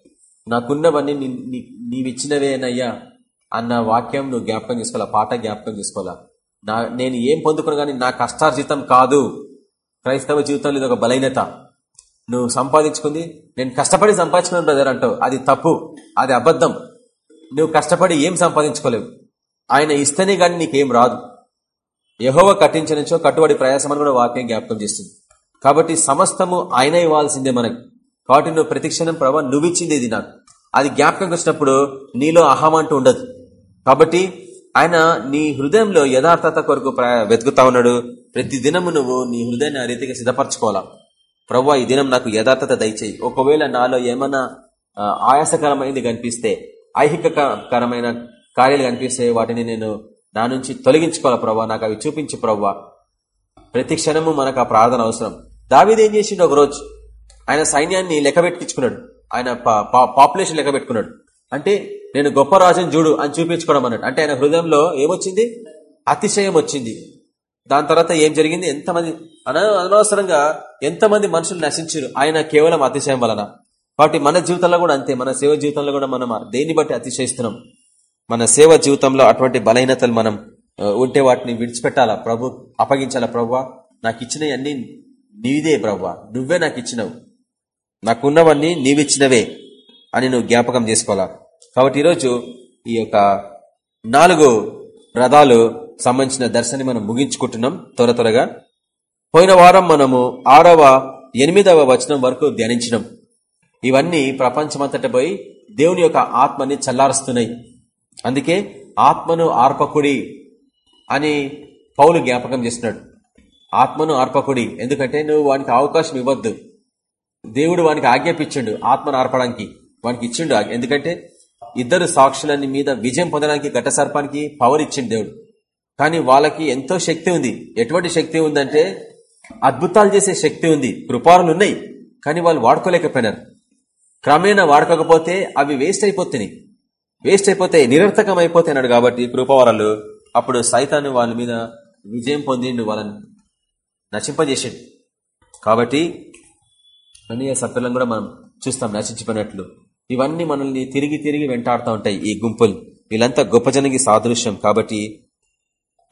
నాకున్నవన్నీ నీవిచ్చినవేనయ్యా అన్న వాక్యం నువ్వు జ్ఞాపకం చేసుకోవాలా? పాట జ్ఞాపకం చేసుకోవాలా? నా నేను ఏం పొందుకున్నా కానీ నా కష్టార్జితం కాదు. క్రైస్తవ జీవితంలో ఇది ఒక బలహీనత. నువ్వు సంపాదించుకుంది నేను కష్టపడి సంపాదించుకున్నాను బ్రదర్ అంటావు. అది తప్పు అది అబద్ధం. నువ్వు కష్టపడి ఏం సంపాదించుకోలేవు. ఆయన ఇస్తేనే కానీ నీకేం రాదు. యహోవ కట్టించనిచో కట్టుబడి ప్రయాసం అని కూడా వాక్యం జ్ఞాపకం చేస్తుంది. కాబట్టి సమస్తము ఆయన ఇవ్వాల్సిందే మనకి. కాబట్టి నువ్వు ప్రతిక్షణం ప్రభా నువ్విచ్చింది ఇది నాకు. అది జ్ఞాపకం వచ్చినప్పుడు నీలో అహం అంటూ ఉండదు. కాబట్టి ఆయన నీ హృదయంలో యథార్థత కొరకు వెతుకుతా ఉన్నాడు. ప్రతి దినము నువ్వు నీ హృదయాన్ని ఆ రీతిగా సిద్ధపరచుకోవాలా? ప్రవ్వా ఈ దినం నాకు యథార్థత దయచేయి. ఒకవేళ నాలో ఏమైనా ఆయాసకరమైంది కనిపిస్తే ఐహికకరమైన కార్యాలు కనిపిస్తే వాటిని నేను నా నుంచి తొలగించుకోవాలి ప్రవ్వా నాకు అవి చూపించు ప్రవ్వా ప్రతి క్షణము మనకు ఆ ప్రార్థన అవసరం. దావిది ఏం చేసిండు ఒకరోజు? ఆయన సైన్యాన్ని లెక్క పెట్టించుకున్నాడు ఆయన పాపులేషన్ లెక్క పెట్టుకున్నాడు అంటే నేను గొప్ప రాజుని చూడు అని చూపించుకోవడం అన్నట్టు అంటే ఆయన హృదయంలో ఏమొచ్చింది? అతిశయం వచ్చింది. దాని తర్వాత ఏం జరిగింది? ఎంతమంది అనవసరంగా ఎంతమంది మనుషులు నశించారు? ఆయన కేవలం అతిశయం వలన. కాబట్టి మన జీవితంలో కూడా అంతే. మన సేవ జీవితంలో కూడా మనం దేన్ని బట్టి అతిశయిస్తున్నాం? మన సేవ జీవితంలో అటువంటి బలహీనతలు మనం ఉంటే వాటిని విడిచిపెట్టాలా? ప్రభు అప్పగించాలా? ప్రభు నాకు ఇచ్చినవన్నీ నీదే ప్రభు. నువ్వే నాకు ఇచ్చినవు. నాకున్నవన్నీ నీవిచ్చినవే అని నువ్వు జ్ఞాపకం చేసుకోవాలా? కాబట్టి ఈరోజు ఈ యొక్క నాలుగు రథాలు సంబంధించిన దర్శనాన్ని మనం ముగించుకుంటున్నాం త్వర త్వరగా. పోయిన వారం మనము ఆరవ ఎనిమిదవ వచనం వరకు ధ్యానించినాం. ఇవన్నీ ప్రపంచమంతట పోయి దేవుని యొక్క ఆత్మని చల్లారుస్తున్నాయి. అందుకే ఆత్మను ఆర్పకుడి అని పౌలు జ్ఞాపకం చేస్తున్నాడు. ఆత్మను ఆర్పకుడి. ఎందుకంటే నువ్వు వానికి అవకాశం ఇవ్వద్దు. దేవుడు వానికి ఆజ్ఞాపించిండు ఆత్మను ఆర్పడానికి. వానికి ఇచ్చిండు ఎందుకంటే ఇద్దరు సాక్షులని మీద విజయం పొందడానికి ఘట సర్పానికి పవర్ ఇచ్చిండు దేవుడు. కానీ వాళ్ళకి ఎంతో శక్తి ఉంది. ఎటువంటి శక్తి ఉందంటే అద్భుతాలు చేసే శక్తి ఉంది. కృపారులు ఉన్నాయి. కానీ వాళ్ళు వాడుకోలేకపోయినారు. క్రమేణా వాడుకోకపోతే అవి వేస్ట్ అయిపోతున్నాయి. వేస్ట్ అయిపోతే నిరర్థకం అయిపోతున్నాడు కాబట్టి కృపవరాలు అప్పుడు సైతాన్ని వాళ్ళ మీద విజయం పొందిండు వాళ్ళని నశింపజేసిండు కాబట్టి అన్నయ్య సత్తులను కూడా మనం చూస్తాం నశించిపోయినట్లు. ఇవన్నీ మనల్ని తిరిగి తిరిగి వెంటాడుతూ ఉంటాయి ఈ గుంపులు. వీళ్ళంతా గొప్ప జనకి సాదృశ్యం కాబట్టి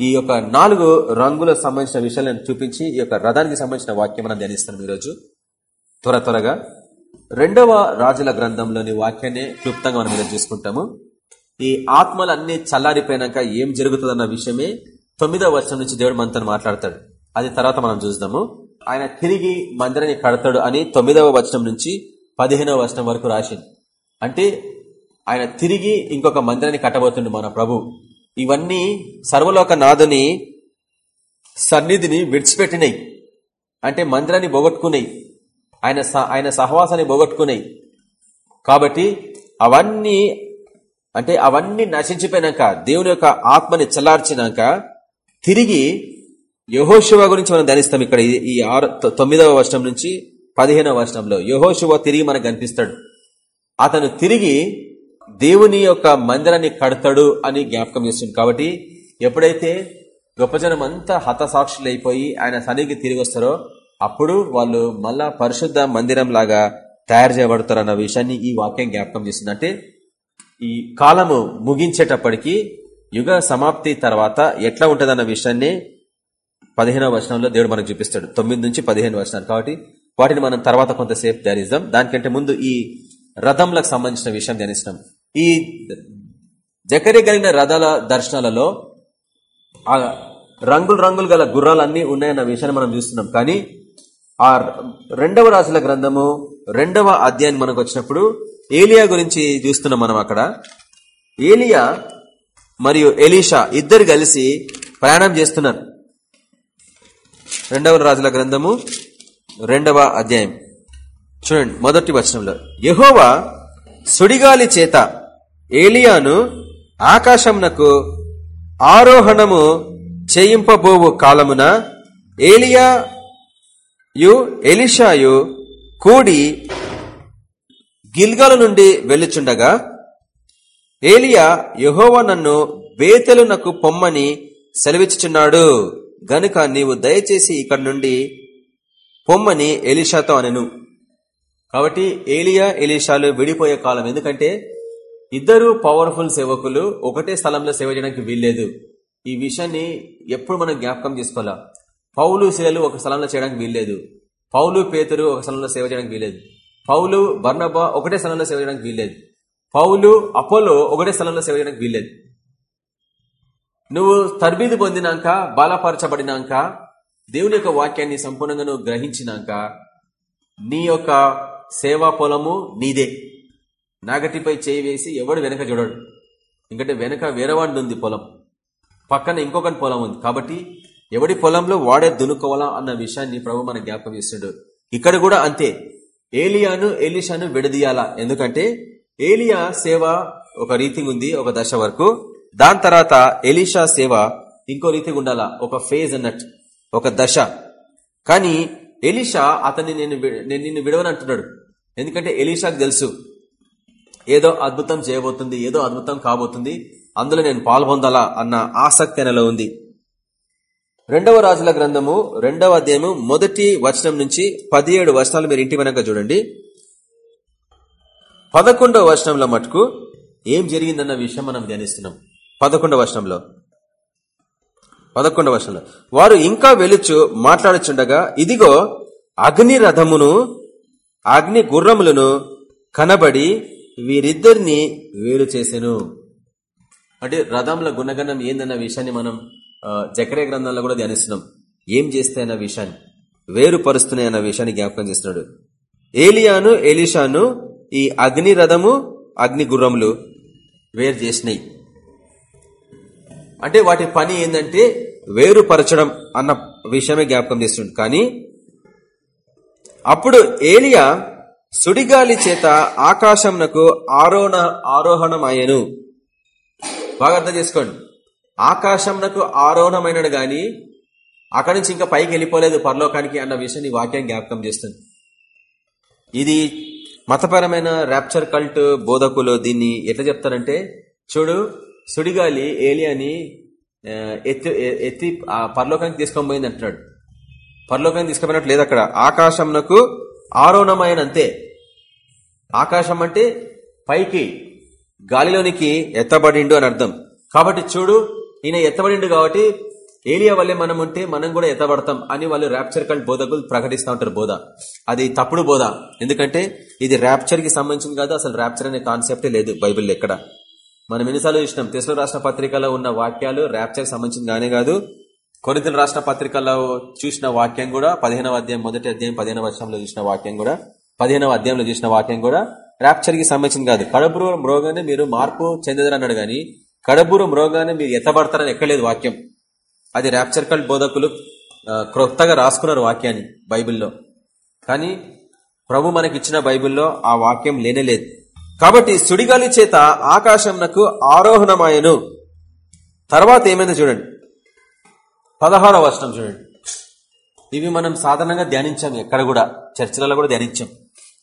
ఈ యొక్క నాలుగు రంగుల సంబంధించిన విషయాలను చూపించి ఈ యొక్క రథానికి సంబంధించిన వాక్యం మనం ధ్యానిస్తాం ఈరోజు. త్వర త్వరగా రెండవ రాజుల గ్రంథంలోని వాక్యాన్ని క్లుప్తంగా మనం ఈరోజు చూసుకుంటాము. ఈ ఆత్మలన్నీ చల్లారిపోయినాక ఏం జరుగుతుందన్న విషయమే తొమ్మిదవ వర్షం నుంచి దేవుడు మనతో మాట్లాడతాడు. అది తర్వాత మనం చూద్దాము ఆయన తిరిగి మందిరాన్ని కడతాడు అని తొమ్మిదవ వచనం నుంచి పదిహేనవ వచనం వరకు రాసింది. అంటే ఆయన తిరిగి ఇంకొక మందిరాన్ని కట్టబోతుండు మన ప్రభు. ఇవన్నీ సర్వలోక నాథుని సన్నిధిని విడిచిపెట్టినాయి. అంటే మందిరాన్ని పోగొట్టుకున్నాయి. ఆయన ఆయన సహవాసాన్ని పోగొట్టుకున్నాయి. కాబట్టి అవన్నీ అంటే అవన్నీ నశించిపోయినాక దేవుని యొక్క ఆత్మని చల్లార్చినాక తిరిగి యహోశివ గురించి మనం ధనిస్తాం ఇక్కడ ఈ ఆరు తొమ్మిదవ వర్షం నుంచి పదిహేనవ వర్షంలో యహోశివ తిరిగి మనకు కనిపిస్తాడు. అతను తిరిగి దేవుని యొక్క మందిరాన్ని కడతాడు అని జ్ఞాపకం చేస్తుంది. కాబట్టి ఎప్పుడైతే గొప్ప జనం అంతా హతసాక్షులైపోయి ఆయన సన్నిధికి తిరిగి వస్తారో అప్పుడు వాళ్ళు మళ్ళా పరిశుద్ధ మందిరం లాగా తయారు చేయబడతారు అన్న విషయాన్ని ఈ వాక్యం జ్ఞాపకం చేస్తుంది. అంటే ఈ కాలము ముగించేటప్పటికి యుగ సమాప్తి తర్వాత ఎట్లా ఉంటుందన్న విషయాన్ని పదిహేనవ వచనంలో దేవుడు మనకు చూపిస్తాడు. తొమ్మిది నుంచి పదిహేను వచనాలు. కాబట్టి వాటిని మనం తర్వాత కొంతసేపు ధ్యానిస్తాం దానికంటే ముందు ఈ రథంలకు సంబంధించిన విషయం ధ్యానిస్తాం ఈ జకరి కలిగిన రథాల దర్శనాలలో ఆ రంగులు రంగులు గల గుర్రాలన్నీ ఉన్నాయన్న విషయాన్ని మనం చూస్తున్నాం. కానీ ఆ రెండవ రాసుల గ్రంథము రెండవ అధ్యాయం మనకు వచ్చినప్పుడు ఏలియా గురించి చూస్తున్నాం మనం అక్కడ. ఏలియా మరియు ఎలీషా ఇద్దరు కలిసి ప్రయాణం చేస్తున్నారు. రెండవ రాజుల గ్రంథము రెండవ అధ్యాయం. చూడండి మొదటి వచనంలో. యహోవా సుడిగాలి చేత ఏలియాను ఆకాశంనకు ఆరోహణము చేయింపబోవు కాలమున ఏలియా యు ఎలిషాయు కూడి గిల్గాల నుండి వెళ్ళుచుండగా ఏలియా యహోవ నన్ను బేతెలునకు పొమ్మని సెలవిచ్చుచున్నాడు. గనుక నీవు దయచేసి ఇక్కడ నుండి పొమ్మని ఎలిషాతో అనెను. కాబట్టి ఏలియా ఎలిషాలు విడిపోయే కాలం. ఎందుకంటే ఇద్దరు పవర్ఫుల్ సేవకులు ఒకటే స్థలంలో సేవ చేయడానికి వీల్లేదు. ఈ విషయాన్ని ఎప్పుడు మనం జ్ఞాపకం చేసుకోవాలా? పౌలు శిలలు ఒక స్థలంలో చేయడానికి వీల్లేదు. పౌలు పేతురు ఒక స్థలంలో సేవ చేయడానికి వీలేదు పౌలు బర్ణబా ఒకటే స్థలంలో సేవ చేయడానికి వీల్లేదు. పౌలు అపోలో ఒకటే స్థలంలో సేవ చేయడానికి వీల్లేదు. నువ్వు తర్బీదు పొందినాక బాలపరచబడినాక దేవుని యొక్క వాక్యాన్ని సంపూర్ణంగా నువ్వు గ్రహించినాక నీ యొక్క సేవా పొలము నీదే. నాగటిపై చేయి వేసి ఎవడు వెనక చూడడు. ఎందుకంటే వెనక వేరేవాడిది ఉంది పొలం. పక్కన ఇంకొకటి పొలం ఉంది. కాబట్టి ఎవడి పొలంలో వాడే దునుకోవాలా అన్న విషయాన్ని ప్రభు మన జ్ఞాపకం చేస్తుండడు ఇక్కడ కూడా అంతే. ఏలియాను ఎలిషాను విడదీయాలా? ఎందుకంటే ఏలియా సేవ ఒక రీతి ఉంది ఒక దశ వరకు. దాని తర్వాత ఎలీషా సేవ ఇంకో రీతిగా ఉండాలా? ఒక ఫేజ్ అన్నట్టు ఒక దశ. కానీ ఎలీషా అతన్ని నేను నేను నిన్ను విడవనంటున్నాడు. ఎందుకంటే ఎలీషాకు తెలుసు ఏదో అద్భుతం చేయబోతుంది ఏదో అద్భుతం కాబోతుంది అందులో నేను పాల్పొందాలా అన్న ఆసక్తి అనలో ఉంది. రెండవ రాజుల గ్రంథము రెండవ అధ్యాయము మొదటి వచనం నుంచి పదిహేడు వచనాలు మీరు ఇంటి వెనక చూడండి. పదకొండవ వచనంలో మటుకు ఏం జరిగిందన్న విషయం మనం ధ్యానిస్తున్నాం. పదకొండవ వర్షంలో పదకొండవ వర్షంలో వారు ఇంకా వెలుచు మాట్లాడుచుండగా ఇదిగో అగ్ని రథమును అగ్ని గుర్రములను కనబడి వీరిద్దరిని వేరు చేసెను. అంటే రథంలో గుణగణం ఏందన్న విషయాన్ని మనం జకరే గ్రంథంలో కూడా ధ్యానిస్తున్నాం. ఏం చేస్తాయన్న విషయాన్ని వేరుపరుస్తున్నాయి అన్న విషయాన్ని జ్ఞాపకం చేస్తున్నాడు. ఏలియాను ఎలిషాను ఈ అగ్ని రథము అగ్ని గుర్రములు వేరు చేసినాయి. అంటే వాటి పని ఏంటంటే వేరుపరచడం అన్న విషయమే జ్ఞాపకం చేస్తుంది కానీ అప్పుడు ఏలియా సుడిగాలి చేత ఆకాశంనకు ఆరోహణ ఆరోహణం అయ్యను. బాగా అర్థం చేసుకోండి. ఆకాశంనకు ఆరోహణమైనడు గాని అక్కడి నుంచి ఇంకా పైకి వెళ్ళిపోలేదు పరలోకానికి అన్న విషయాన్ని వాక్యం జ్ఞాపకం చేస్తుంది. ఇది మతపరమైన ర్యాప్చర్ కల్ట్ బోధకులు దీన్ని ఎట్లా చెప్తారంటే చూడు సుడిగాలి ఏలియాని ఎత్తి ఎత్తి పరలోకానికి తీసుకొని పోయింది అంటున్నాడు. పరలోకానికి తీసుకుపోయినట్టు లేదు అక్కడ. ఆకాశంనకు ఆరోణమైన అంతే ఆకాశం అంటే పైకి గాలిలోనికి ఎత్తబడిండు అని అర్థం. కాబట్టి చూడు ఈయన ఎత్తబడిండు కాబట్టి ఏలియా వల్లే మనం ఉంటే మనం కూడా ఎత్తబడతాం అని వాళ్ళు ర్యాప్చర్ కల్ బోధకులు ప్రకటిస్తూ ఉంటారు బోధ. అది తప్పుడు బోధ. ఎందుకంటే ఇది ర్యాప్చర్కి సంబంధించింది కాదు అసలు ర్యాప్చర్ అనే కాన్సెప్టే లేదు బైబిల్ ఎక్కడ. మనం ఎన్నిసార్లు చూసినాం తెలుగు రాష్ట్ర పత్రికలో ఉన్న వాక్యాలు ర్యాప్చర్ సంబంధించిన కానీ కాదు. కొరితల రాష్ట్ర పత్రికల్లో చూసిన వాక్యం కూడా పదిహేనవ అధ్యాయం మొదటి అధ్యాయం పదిహేనవ వర్షంలో చూసిన వాక్యం కూడా పదిహేనవ అధ్యాయంలో చూసిన వాక్యం కూడా ర్యాప్చర్కి సంబంధించింది కాదు. కడుపు మ్రోగానే మీరు మార్పు చెందదని అన్నాడు కానీ కడబూరం రోగాన్ని మీరు ఎత్తబడతారని ఎక్కలేదు వాక్యం. అది ర్యాప్చర్ కల్ బోధకులు క్రొత్తగా రాసుకున్నారు వాక్యాన్ని బైబిల్లో. కానీ ప్రభు మనకి ఇచ్చిన బైబిల్లో ఆ వాక్యం లేనేలేదు కాబట్టి సుడిగాలి చేత ఆకాశంనకు ఆరోహణమాయను. తర్వాత ఏమైందో చూడండి. పదహారవ వర్షం చూడండి. ఇవి మనం సాధారణంగా ధ్యానించాం ఎక్కడ కూడా చర్చలలో కూడా ధ్యానించాం.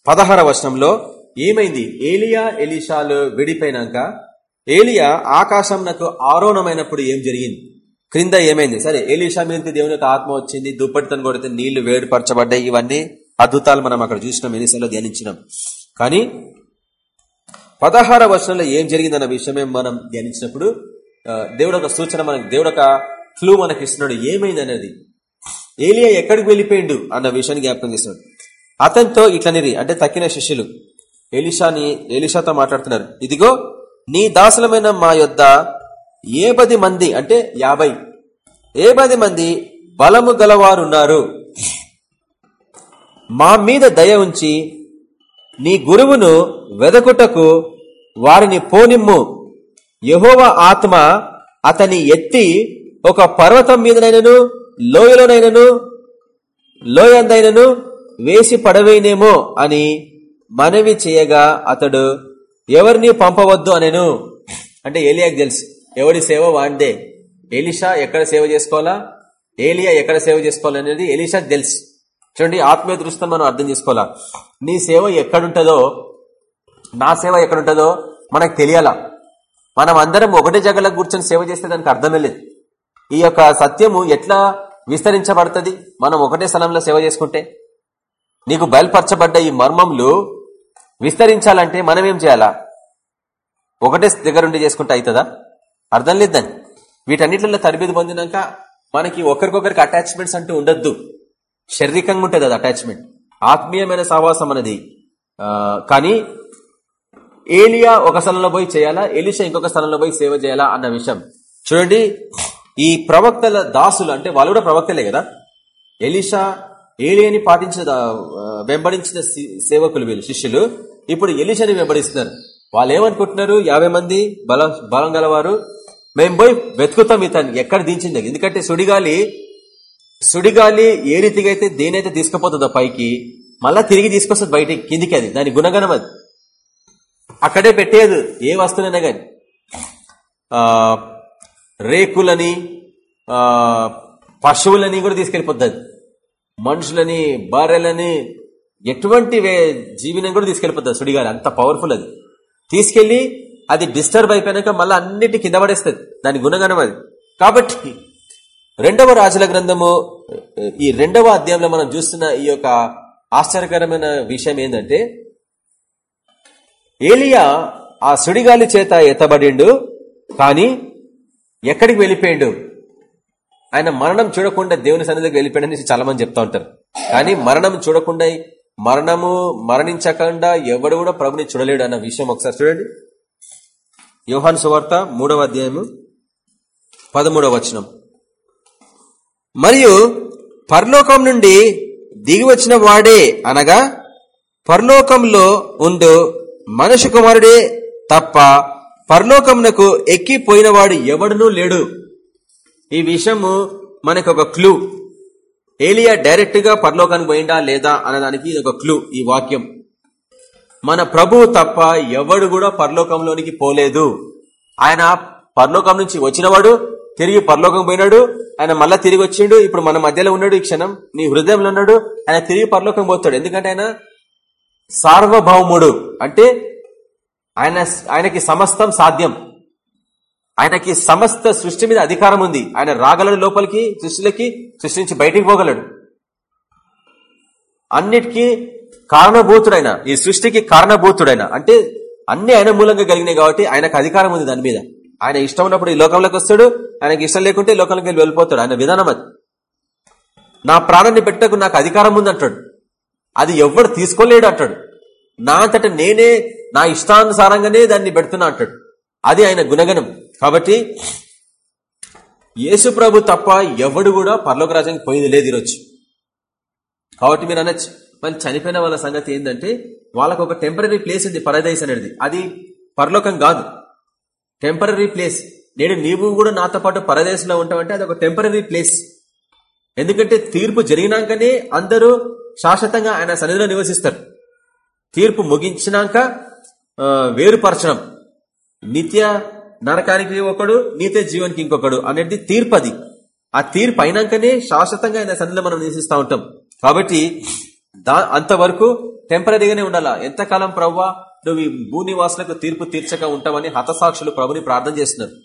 పదహార వర్షంలో ఏమైంది? ఏలియా ఎలిషాలు విడిపోయినాక ఏలియా ఆకాశంనకు ఆరోహణమైనప్పుడు ఏం జరిగింది? క్రింద ఏమైంది? సరే ఏలిషా మీద దేవుని యొక్క ఆత్మ వచ్చింది దుప్పటితను కొడితే నీళ్ళు వేడిపరచబడ్డాయి ఇవన్నీ అద్భుతాలు మనం అక్కడ చూసినాం ఎన్నిసార్లు ధ్యానించినాం. కానీ పదహార వర్షంలో ఏం జరిగిందన్న విషయమే మనం ధ్యానించినప్పుడు దేవుడు ఒక సూచన మనకు దేవుడు ఒక ఫ్లూ మనకి ఇస్తున్నాడు ఏమైంది అనేది ఏలియా ఎక్కడికి వెళ్ళిపోయిండు అన్న విషయాన్ని జ్ఞాపకం చేస్తున్నాడు. అతనితో ఇట్లనిది అంటే తక్కిన శిష్యులు ఎలిషాని ఎలిషాతో మాట్లాడుతున్నారు ఇదిగో నీ దాసులమైన మా యొద్ద ఏ పది మంది అంటే యాభై ఏ పది మంది బలము గలవారున్నారు. మా మీద దయ ఉంచి నీ గురువును వెదకుటకు వారిని పోనిమ్ము. యహోవ ఆత్మ అతని ఎత్తి ఒక పర్వతం మీదనైనను లోయలోనైనను లోయందైనను వేసి పడవేనేమో అని మనవి చేయగా అతడు ఎవరిని పంపవద్దు అనేను. అంటే ఏలియాకి తెలుసు. ఎవడి సేవ వాడిదే ఎలిషా ఎక్కడ సేవ చేసుకోవాలా? ఏలియా ఎక్కడ సేవ చేసుకోవాలనేది ఎలిషాకి తెలుసు. చూడండి ఆత్మీయ దృష్టిని మనం అర్థం చేసుకోవాలా? నీ సేవ ఎక్కడుంటుందో నా సేవ ఎక్కడుంటుందో మనకు తెలియాలా? మనం అందరం ఒకటే జగలకు కూర్చొని సేవ చేస్తే దానికి అర్థమే లేదు. ఈ యొక్క సత్యము ఎట్లా విస్తరించబడుతుంది? మనం ఒకటే స్థలంలో సేవ చేసుకుంటే? నీకు బయలుపరచబడ్డ ఈ మర్మములు విస్తరించాలంటే మనం ఏం చేయాలా? ఒకటే దగ్గరుండి చేసుకుంటే అవుతుందా అర్థం లేదని వీటన్నిటిలో తరబేది పొందినాక మనకి ఒకరికొకరికి అటాచ్మెంట్స్ అంటూ ఉండొద్దు. శారీరకంగా ఉంటుంది అది అటాచ్మెంట్ ఆత్మీయమైన సహవాసం అనేది. కానీ ఏలియా ఒక స్థలంలో పోయి చేయాలా? ఎలిషా ఇంకొక స్థలంలో పోయి సేవ చేయాలా అన్న విషయం. చూడండి ఈ ప్రవక్తల దాసులు అంటే వాళ్ళు కూడా ప్రవక్తలే కదా? ఎలిషా ఏలియాని పాటించిన వెంబడించిన సేవకులు వీళ్ళు శిష్యులు. ఇప్పుడు ఎలిషాని వెంబడిస్తున్నారు. వాళ్ళు ఏమనుకుంటున్నారు యాభై మంది బల బలం గలవారు? మేము పోయి వెతుకుతాం ఇతను ఎక్కడ దించింది ఎందుకంటే సుడిగాలి సుడిగాలి ఏ రీతిగా అయితే దేనైతే తీసుకుపోతుందో పైకి మళ్ళా తిరిగి తీసుకొస్తుంది బయటికి కిందికి అది. దాని గుణగణం అది. అక్కడే పెట్టేది ఏ వస్తువులైనా కానీ రేకులని పశువులని కూడా తీసుకెళ్ళిపోతుంది మనుషులని బర్రెలని ఎటువంటి జీవనం కూడా తీసుకెళ్ళిపోతుంది సుడిగాలి అంత పవర్ఫుల్ అది. తీసుకెళ్ళి అది డిస్టర్బ్ అయిపోయాక మళ్ళీ అన్నిటి కింద పడేస్తుంది. దాని గుణగణం అది. కాబట్టి రెండవ రాజుల గ్రంథము ఈ రెండవ అధ్యాయంలో మనం చూస్తున్న ఈ యొక్క ఆశ్చర్యకరమైన విషయం ఏంటంటే ఏలియా ఆ సుడిగాలి చేత ఎత్తబడిండు కానీ ఎక్కడికి వెళ్ళిపోయిండు? ఆయన మరణం చూడకుండా దేవుని సన్నిధికి వెళ్ళిపోయాడని చాలా మంది చెప్తా ఉంటారు. కానీ మరణం చూడకుండా మరణము మరణించకుండా ఎవడు కూడా ప్రభుని చూడలేడు అన్న విషయం ఒకసారి చూడండి. యోహాన్ సువార్త మూడవ అధ్యాయము పదమూడవ వచనం. మరియు పరలోకం నుండి దిగి వచ్చిన వాడే అనగా పరలోకంలో ఉండు మనుషు కుమారుడే తప్ప పరలోకమునకు ఎక్కిపోయినవాడు ఎవడునూ లేడు. ఈ విషయము మనకు ఒక క్లూ. ఏలియా డైరెక్ట్గా పరలోకానికి పోయిందా లేదా అనడానికి ఇది ఒక క్లూ ఈ వాక్యం. మన ప్రభువు తప్ప ఎవడు కూడా పరలోకంలోనికి పోలేదు. ఆయన పరలోకం నుంచి వచ్చినవాడు తిరిగి పరలోకం పోయినాడు ఆయన మళ్ళా తిరిగి వచ్చిండు ఇప్పుడు మన మధ్యలో ఉన్నాడు ఈ క్షణం నీ హృదయంలో ఉన్నాడు ఆయన తిరిగి పరలోకం పోతాడు. ఎందుకంటే ఆయన సార్వభౌముడు అంటే ఆయన ఆయనకి సమస్తం సాధ్యం. ఆయనకి సమస్త సృష్టి మీద అధికారం ఉంది. ఆయన రాగలడు లోపలికి సృష్టిలోకి సృష్టి నుంచి బయటికి పోగలడు. అన్నిటికీ కారణభూతుడైన ఈ సృష్టికి కారణభూతుడైన అంటే అన్ని ఆయన మూలంగా కలిగినాయి కాబట్టి ఆయనకు అధికారం ఉంది దాని మీద. ఆయన ఇష్టం ఉన్నప్పుడు ఈ లోకంలోకి వస్తాడు ఆయనకి ఇష్టం లేకుంటే లోకంలోకి వెళ్ళి వెళ్ళిపోతాడు. ఆయన విధానం అది. నా ప్రాణాన్ని పెట్టకు నాకు అధికారం ఉంది అంటాడు. అది ఎవడు తీసుకోలేడు అంటాడు. నా అంతట నేనే నా ఇష్టానుసారంగానే దాన్ని పెడుతున్నా అంటాడు. అది ఆయన గుణగణం. కాబట్టి యేసు ప్రభు తప్ప ఎవడు కూడా పర్లోక రాజ్యానికి పోయింది లేదు ఈరోజు. కాబట్టి మీరు అనొచ్చు మళ్ళీ చనిపోయిన వాళ్ళ సంగతి ఏంటంటే వాళ్ళకు ఒక టెంపరీ ప్లేస్ ఉంది పరదైస్ అనేది. అది పరలోకం కాదు. టెంపరీ ప్లేస్ నేను నీవు కూడా నాతో పాటు పరదేశంలో ఉంటావంటే అది ఒక టెంపరీ ప్లేస్ ఎందుకంటే తీర్పు జరిగినాకనే అందరూ శాశ్వతంగా ఆయన సన్నిధిలో నివసిస్తారు. తీర్పు ముగించినాక వేరుపరచడం. నిత్య నరకానికి ఒకడు నీతే జీవనికి ఇంకొకడు అనేది తీర్పు అది. ఆ తీర్పు అయినాకనే శాశ్వతంగా ఆయన సన్నిధిలో మనం నివసిస్తూ ఉంటాం. కాబట్టి దా అంతవరకు టెంపరీగానే ఉండాలా? ఎంతకాలం ప్రవ్వా నువ్వు ఈ భూనివాసులకు తీర్పు తీర్చక ఉంటావని హతసాక్షులు ప్రభుని ప్రార్థన చేస్తున్నారు.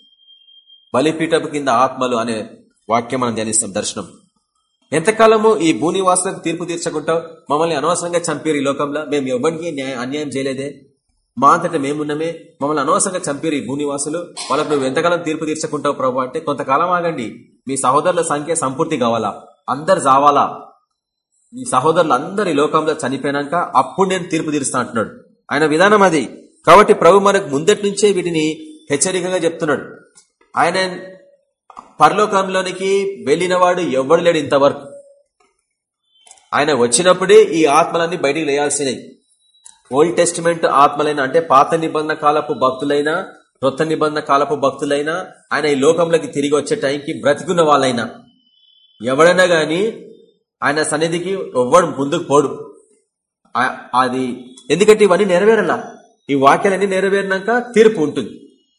బలిపీఠపు కింద ఆత్మలు అనే వాక్యం మనం ధ్యానిస్తాం దర్శనం. ఎంతకాలము ఈ భూనివాసులకు తీర్పు తీర్చకుంటావు? మమ్మల్ని అనవసరంగా చంపారు ఈ లోకంలో. మేము ఎవరికి అన్యాయం చేయలేదే. మా అంతటా మేమున్నమే మమ్మల్ని అనవసరంగా చంపేరు భూనివాసులు. వాళ్ళకు నువ్వు ఎంతకాలం తీర్పు తీర్చకుంటావు ప్రభు? అంటే కొంతకాలం ఆగండి. మీ సహోదరుల సంఖ్య సంపూర్తి కావాలా? అందరు జావాలా? మీ సహోదరులు అందరు లోకంలో చనిపోయినాక అప్పుడు నేను తీర్పు తీరుస్తా అంటున్నాడు. ఆయన విధానం అది. కాబట్టి ప్రభు మనకు ముందటి నుంచే వీటిని హెచ్చరికగా చెప్తున్నాడు. ఆయన పరలోకంలోనికి వెళ్ళినవాడు ఎవడు లేడు ఇంతవరకు. ఆయన వచ్చినప్పుడే ఈ ఆత్మలన్నీ బయటికి లేయాల్సినవి. ఓల్డ్ టెస్టిమెంట్ ఆత్మలైన అంటే పాత నిబంధన కాలపు భక్తులైనా కొత్త నిబంధన కాలపు భక్తులైనా ఆయన ఈ లోకంలోకి తిరిగి వచ్చే టైంకి బ్రతికున్న వాళ్ళైనా ఎవడైనా గాని ఆయన సన్నిధికి ఎవ్వడు ముందుకు పోడు. అది ఎందుకంటే ఇవన్నీ నెరవేరలా. ఈ వాక్యాలన్నీ నెరవేరినాక తీర్పు ఉంటుంది.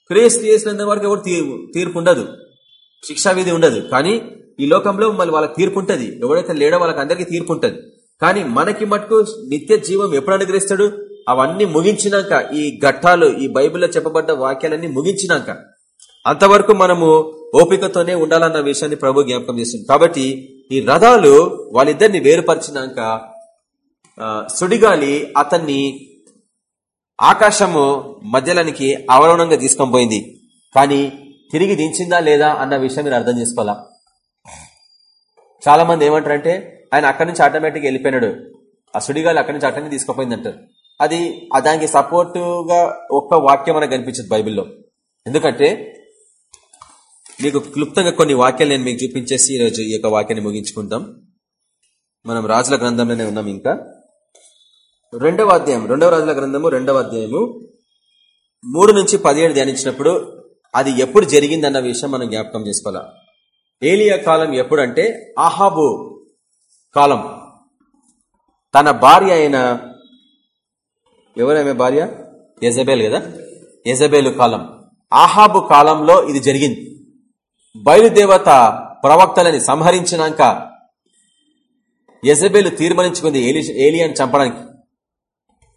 క్రేస్ చేసినంత వరకు ఎవరు తీర్పు ఉండదు. శిక్షావిధి ఉండదు. కానీ ఈ లోకంలో మళ్ళీ వాళ్ళకి తీర్పు ఉంటుంది. ఎవడైతే లేడో వాళ్ళకి అందరికీ తీర్పు ఉంటుంది. కానీ మనకి మట్టుకు నిత్య జీవం ఎప్పుడు అనుగ్రహిస్తాడు? అవన్నీ ముగించినాక ఈ ఘట్టాలు ఈ బైబిల్లో చెప్పబడ్డ వాక్యాలన్నీ ముగించినాక. అంతవరకు మనము ఓపికతోనే ఉండాలన్న విషయాన్ని ప్రభు జ్ఞాపకం చేస్తుంది కాబట్టి ఈ రథాలు వాళ్ళిద్దరిని వేరుపరిచినాక సుడిగాలి అతన్ని ఆకాశము మధ్యలోనికి అవరోణంగా తీసుకొని పోయింది. కానీ తిరిగి దించిందా లేదా అన్న విషయం మీరు అర్థం చేసుకోవాలా? చాలా మంది ఏమంటారంటే ఆయన అక్కడి నుంచి ఆటోమేటిక్గా వెళ్ళిపోయినాడు. ఆ సుడిగాలి అక్కడి నుంచి అట్టని తీసుకుపోయింది అంటారు అది దానికి సపోర్టుగా ఒక్క వాక్యం మనకు కనిపించదు బైబిల్లో. ఎందుకంటే మీకు క్లుప్తంగా కొన్ని వాక్యాలు నేను మీకు చూపించేసి ఈరోజు ఈ యొక్క వాక్యాన్ని ముగించుకుంటాం. మనం రాజుల గ్రంథంలోనే ఉన్నాం ఇంకా. రెండవ అధ్యాయం రెండవ రాజుల గ్రంథము రెండవ అధ్యాయము మూడు నుంచి పదిహేడు ధ్యానించినప్పుడు అది ఎప్పుడు జరిగిందన్న విషయం మనం జ్ఞాపకం చేసుకోవాలా. ఏలియా కాలం ఎప్పుడంటే ఆహాబు కాలం. తన భార్య అయిన ఎవరైనా భార్య? యజబేల్ కదా? యజబేలు కాలం. ఆహాబు కాలంలో ఇది జరిగింది. బయలుదేవత ప్రవక్తలని సంహరించినాక యజబేలు తీర్మానించుకుంది ఏలి ఏలియాని చంపడానికి.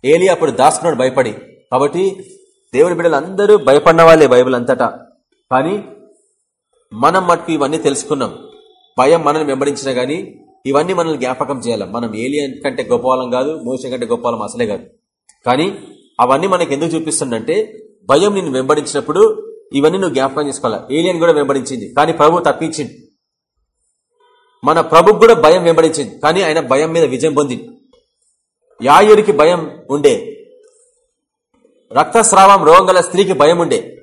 ఏలి అప్పుడు దాసుకున్నాడు భయపడి. కాబట్టి దేవుని బిడ్డలు అందరూ భయపడిన వాళ్ళే బైబిల్ అంతటా. కానీ మనం మటుకు ఇవన్నీ తెలుసుకున్నాం. భయం మనల్ని వెంబడించినా గానీ ఇవన్నీ మనల్ని జ్ఞాపకం చేయాలి. మనం ఏలియన్ కంటే గొప్పవాళ్ళం కాదు మోసం కంటే గొప్పవాళ్ళం అసలే కాదు. కానీ అవన్నీ మనకి ఎందుకు చూపిస్తుందంటే భయం నిన్ను వెంబడించినప్పుడు ఇవన్నీ నువ్వు జ్ఞాపకం చేసుకోవాలి. ఏలియన్ కూడా వెంబడించింది కానీ ప్రభు తప్పించింది. మన ప్రభు కూడా భయం వెంబడించింది కానీ ఆయన భయం మీద విజయం పొందింది. యాయుడికి భయం ఉండే రక్తస్రావం రోగం గల స్త్రీకి భయం ఉండే.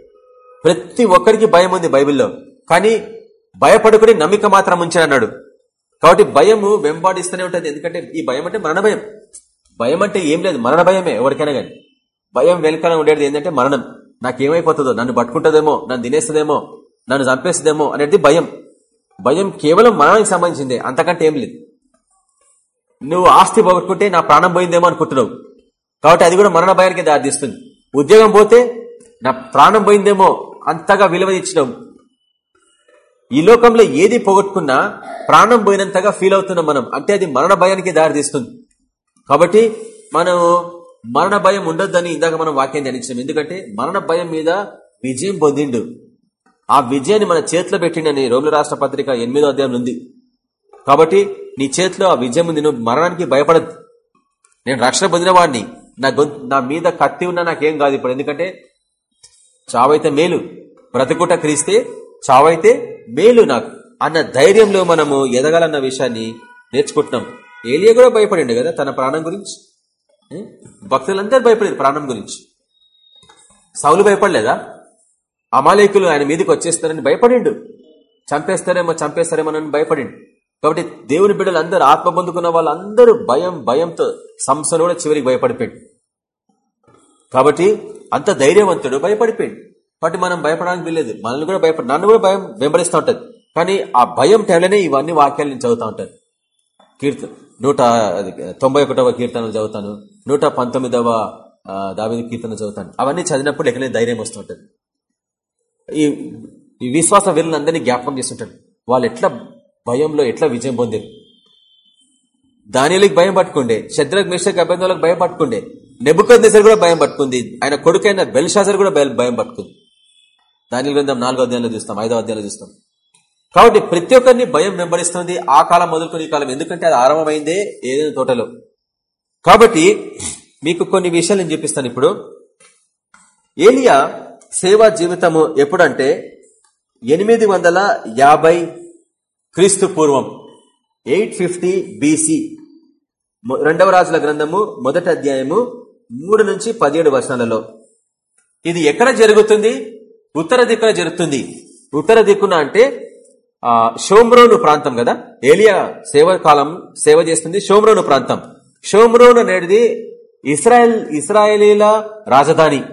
ప్రతి ఒక్కరికి భయం ఉంది బైబిల్లో కానీ భయపడుకుని నమ్మిక మాత్రం ఉంచానన్నాడు. కాబట్టి భయము వెంబాడిస్తూనే ఉంటుంది. ఎందుకంటే ఈ భయం అంటే మరణ భయం. భయం అంటే ఏం లేదు. మరణ భయమే ఎవరికైనా కానీ. భయం వెనుకన ఉండేది ఏంటంటే మరణం. నాకేమైపోతుందో? నన్ను పట్టుకుంటుందేమో? నన్ను తినేస్తుందేమో? నన్ను చంపేస్తుందేమో అనేది భయం. భయం కేవలం మరణానికి సంబంధించిందే. అంతకంటే ఏం లేదు. నువ్వు ఆస్తి పోగొట్టుకుంటే నా ప్రాణం పోయిందేమో అనుకుంటున్నావు. కాబట్టి అది కూడా మరణ భయానికి దారితీస్తుంది. ఉద్యోగం పోతే నా ప్రాణం పోయిందేమో అంతగా విలువ ఇచ్చినావు. ఈ లోకంలో ఏది పోగొట్టుకున్నా ప్రాణం పోయినంతగా ఫీల్ అవుతున్నాం మనం. అంటే అది మరణ భయానికి దారితీస్తుంది కాబట్టి మనం మరణ భయం ఉండొద్దని ఇందాక మనం వాక్యం ధ్యానించాం. ఎందుకంటే మరణ భయం మీద విజయం పొందిండు. ఆ విజయాన్ని మన చేతిలో పెట్టిండని రోగుల రాష్ట్ర పత్రిక ఎనిమిదో అధ్యాయం ఉంది కాబట్టి నీ చేతిలో ఆ విజయం ఉంది. నువ్వు మరణానికి భయపడద్దు. నేను రక్షణ పొందిన వాడిని నా నా మీద కత్తి ఉన్నా నాకేం కాదు ఇప్పుడు. ఎందుకంటే చావైతే మేలు. బ్రతుకుట క్రీస్తే చావైతే మేలు నాకు అన్న ధైర్యంలో మనము ఎదగాలన్న విషయాన్ని నేర్చుకుంటున్నాం. ఏలియా కూడా భయపడిండు కదా తన ప్రాణం గురించి? భక్తులందరూ భయపడేది ప్రాణం గురించి. సౌలు భయపడలేదా? అమాలేకులు ఆయన మీదకి వచ్చేస్తారని భయపడిండు. చంపేస్తారేమో చంపేస్తారేమో అని భయపడిండు. కాబట్టి దేవుని బిడ్డలు అందరూ ఆత్మ పొందుకున్న వాళ్ళందరూ భయం భయంతో సంస్థను కూడా చివరికి భయపడిపోయాడు. కాబట్టి అంత ధైర్యవంతుడు భయపడిపోయాడు. కాబట్టి మనం భయపడడానికి వీల్లేదు. మనల్ని కూడా భయపడి నన్ను కూడా భయం వెంబడిస్తూ ఉంటుంది. కానీ ఆ భయం టైంలోనే ఇవన్నీ వాక్యాలు నేను చదువుతూ ఉంటాను. కీర్తన నూట తొంభై ఒకటవ కీర్తనలు చదువుతాను. నూట పంతొమ్మిదవ దావిద కీర్తన చదువుతాను. అవన్నీ చదివినప్పుడు ఎక్కడైనా ధైర్యం వస్తుంటది ఈ ఈ విశ్వాస వీళ్ళందరినీ జ్ఞాపకం చేస్తుంటాడు. వాళ్ళు ఎట్లా భయంలో ఎట్లా విజయం పొందారు? దానిలకు భయం పట్టుకుండే శత్రులకు మిషక్ అభ్యంతరాలకు భయం పట్టుకుండే నెబ్బుకొందేసరి కూడా భయం పట్టుకుంది. ఆయన కొడుకైన బెల్షాసర్ కూడా భయం పట్టుకుంది. దాని గ్రంథం నాలుగో అధ్యాయంలో చూస్తాం ఐదో అధ్యాయంలో చూస్తాం. కాబట్టి ప్రతి ఒక్కరిని భయం వెంబడిస్తుంది ఆ కాలం మొదలుకొని ఈ కాలం. ఎందుకంటే అది ఆరంభమైందే ఏదైనా తోటలో. కాబట్టి మీకు కొన్ని విషయాలు నేను చూపిస్తాను ఇప్పుడు. ఏలియా సేవా జీవితము ఎప్పుడంటే ఎనిమిది వందల యాభై క్రీస్తు పూర్వం ఎయిట్ ఫిఫ్టీ బీసీ. రెండవ రాజుల గ్రంథము మొదటి అధ్యాయము మూడు నుంచి పదిహేడు వర్షాలలో ఇది ఎక్కడ జరుగుతుంది? ఉత్తర దిక్కున జరుగుతుంది. ఉత్తర దిక్కున అంటే ఆ షోమ్రోను ప్రాంతం కదా? ఏలియా సేవ కాలం సేవ చేస్తుంది షోమ్రోను ప్రాంతం. షోమ్రోన్ అనేది ఇస్రాయల్ ఇస్రాయేలీల రాజధాని.